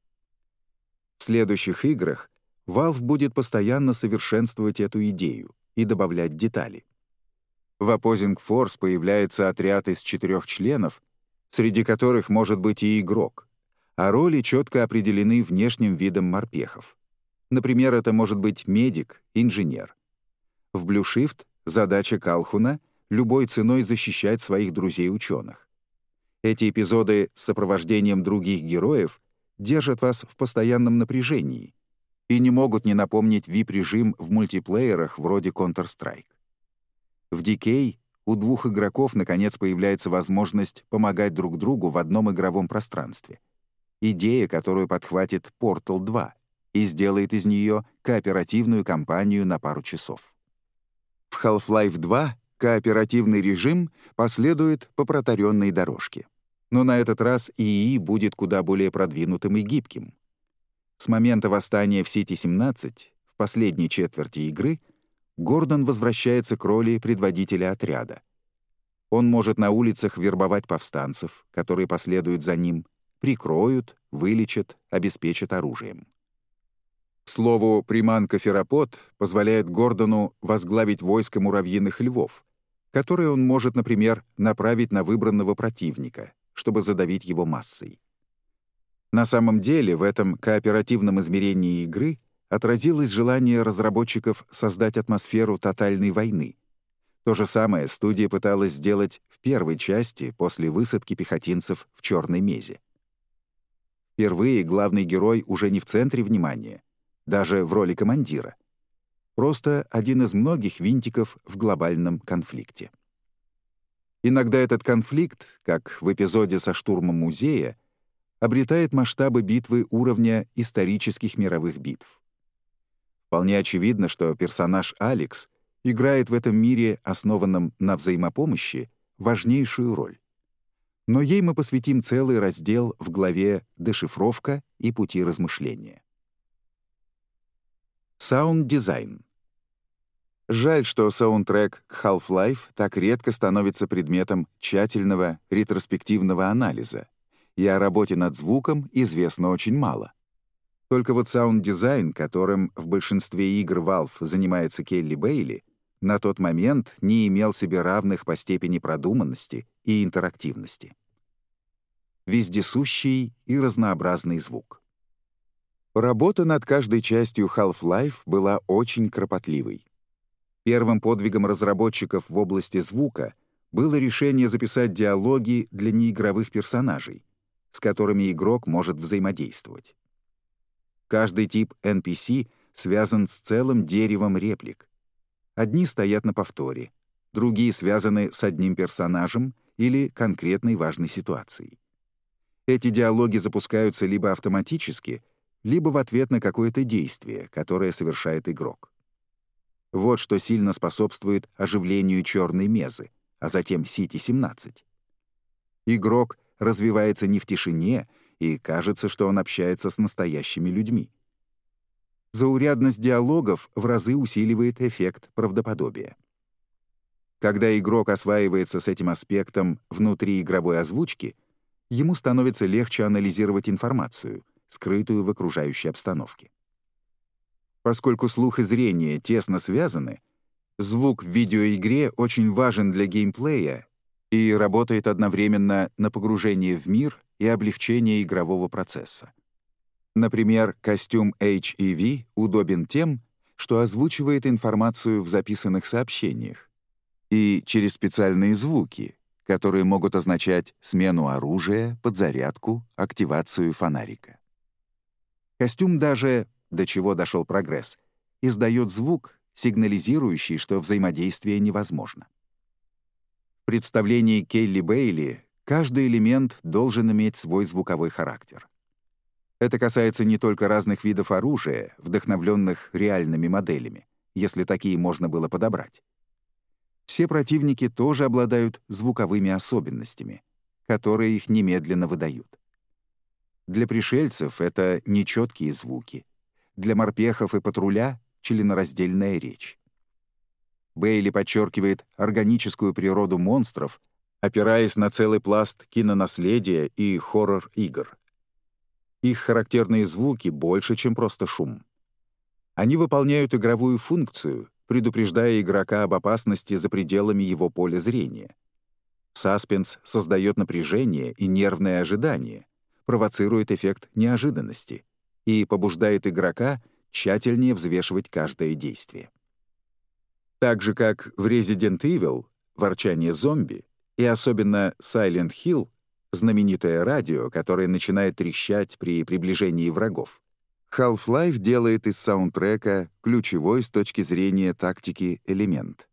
В следующих играх Valve будет постоянно совершенствовать эту идею и добавлять детали. В Opposing Force появляется отряд из четырех членов, среди которых может быть и игрок, а роли четко определены внешним видом морпехов. Например, это может быть медик, инженер. В Blue Shift задача Калхуна — любой ценой защищать своих друзей-ученых. Эти эпизоды с сопровождением других героев держат вас в постоянном напряжении и не могут не напомнить VIP-режим в мультиплеерах вроде Counter-Strike. В DK у двух игроков наконец появляется возможность помогать друг другу в одном игровом пространстве. Идея, которую подхватит Portal 2 и сделает из нее кооперативную кампанию на пару часов. В Half-Life 2 кооперативный режим последует по протаренной дорожке. Но на этот раз ИИ будет куда более продвинутым и гибким. С момента восстания в Сити-17, в последней четверти игры, Гордон возвращается к роли предводителя отряда. Он может на улицах вербовать повстанцев, которые последуют за ним, прикроют, вылечат, обеспечат оружием. К слову, приманка Ферапот позволяет Гордону возглавить войско муравьиных львов, которые он может, например, направить на выбранного противника, чтобы задавить его массой. На самом деле, в этом кооперативном измерении игры отразилось желание разработчиков создать атмосферу тотальной войны. То же самое студия пыталась сделать в первой части после высадки пехотинцев в Черной Мезе. Впервые главный герой уже не в центре внимания, даже в роли командира. Просто один из многих винтиков в глобальном конфликте. Иногда этот конфликт, как в эпизоде со штурмом музея, обретает масштабы битвы уровня исторических мировых битв. Вполне очевидно, что персонаж Алекс играет в этом мире, основанном на взаимопомощи, важнейшую роль. Но ей мы посвятим целый раздел в главе «Дешифровка и пути размышления». Саунд-дизайн. Жаль, что саундтрек Half-Life так редко становится предметом тщательного ретроспективного анализа, и о работе над звуком известно очень мало. Только вот саунд-дизайн, которым в большинстве игр Valve занимается Келли Бейли, на тот момент не имел себе равных по степени продуманности и интерактивности. Вездесущий и разнообразный звук. Работа над каждой частью Half-Life была очень кропотливой. Первым подвигом разработчиков в области звука было решение записать диалоги для неигровых персонажей, с которыми игрок может взаимодействовать. Каждый тип NPC связан с целым деревом реплик. Одни стоят на повторе, другие связаны с одним персонажем или конкретной важной ситуацией. Эти диалоги запускаются либо автоматически, либо в ответ на какое-то действие, которое совершает игрок. Вот что сильно способствует оживлению черной мезы, а затем Сити-17. Игрок развивается не в тишине, и кажется, что он общается с настоящими людьми. Заурядность диалогов в разы усиливает эффект правдоподобия. Когда игрок осваивается с этим аспектом внутри игровой озвучки, ему становится легче анализировать информацию, скрытую в окружающей обстановке. Поскольку слух и зрение тесно связаны, звук в видеоигре очень важен для геймплея и работает одновременно на погружение в мир и облегчение игрового процесса. Например, костюм HEV удобен тем, что озвучивает информацию в записанных сообщениях и через специальные звуки, которые могут означать смену оружия, подзарядку, активацию фонарика. Костюм даже, до чего дошел прогресс, издает звук, сигнализирующий, что взаимодействие невозможно. Представлении Келли Бейли каждый элемент должен иметь свой звуковой характер. Это касается не только разных видов оружия, вдохновленных реальными моделями, если такие можно было подобрать. Все противники тоже обладают звуковыми особенностями, которые их немедленно выдают. Для пришельцев это нечеткие звуки, для морпехов и патруля — членораздельная речь. Бейли подчеркивает органическую природу монстров, опираясь на целый пласт кинонаследия и хоррор-игр. Их характерные звуки больше, чем просто шум. Они выполняют игровую функцию, предупреждая игрока об опасности за пределами его поля зрения. Саспенс создает напряжение и нервное ожидание, провоцирует эффект неожиданности и побуждает игрока тщательнее взвешивать каждое действие. Так же, как в Resident Evil, ворчание зомби, и особенно Silent Hill знаменитое радио, которое начинает трещать при приближении врагов. Half-Life делает из саундтрека ключевой с точки зрения тактики элемент,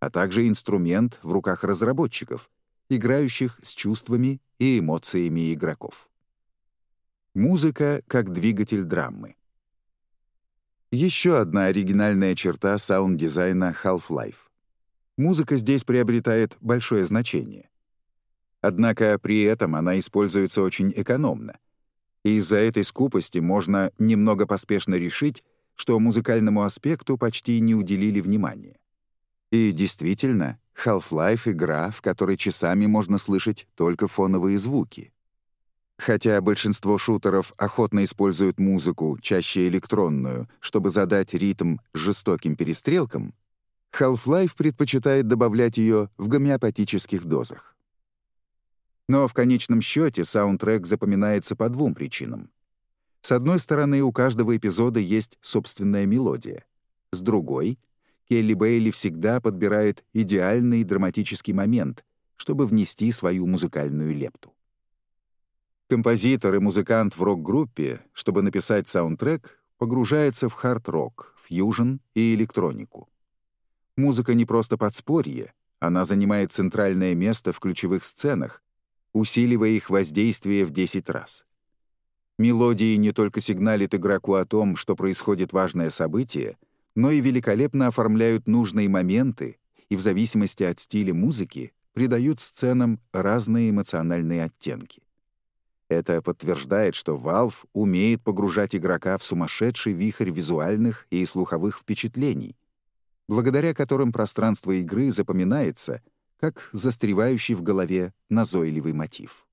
а также инструмент в руках разработчиков, играющих с чувствами и эмоциями игроков. Музыка как двигатель драмы. Еще одна оригинальная черта саунд-дизайна Half-Life. Музыка здесь приобретает большое значение. Однако при этом она используется очень экономно. И из-за этой скупости можно немного поспешно решить, что музыкальному аспекту почти не уделили внимания. И действительно, Half-Life — игра, в которой часами можно слышать только фоновые звуки. Хотя большинство шутеров охотно используют музыку, чаще электронную, чтобы задать ритм жестоким перестрелкам, Half-Life предпочитает добавлять ее в гомеопатических дозах. Но в конечном счете саундтрек запоминается по двум причинам. С одной стороны, у каждого эпизода есть собственная мелодия. С другой, Келли Бейли всегда подбирает идеальный драматический момент, чтобы внести свою музыкальную лепту. Композитор и музыкант в рок-группе, чтобы написать саундтрек, погружается в хард-рок, фьюжн и электронику. Музыка не просто подспорье, она занимает центральное место в ключевых сценах, усиливая их воздействие в 10 раз. Мелодии не только сигналят игроку о том, что происходит важное событие, но и великолепно оформляют нужные моменты и в зависимости от стиля музыки придают сценам разные эмоциональные оттенки. Это подтверждает, что Valve умеет погружать игрока в сумасшедший вихрь визуальных и слуховых впечатлений, благодаря которым пространство игры запоминается — как застревающий в голове назойливый мотив.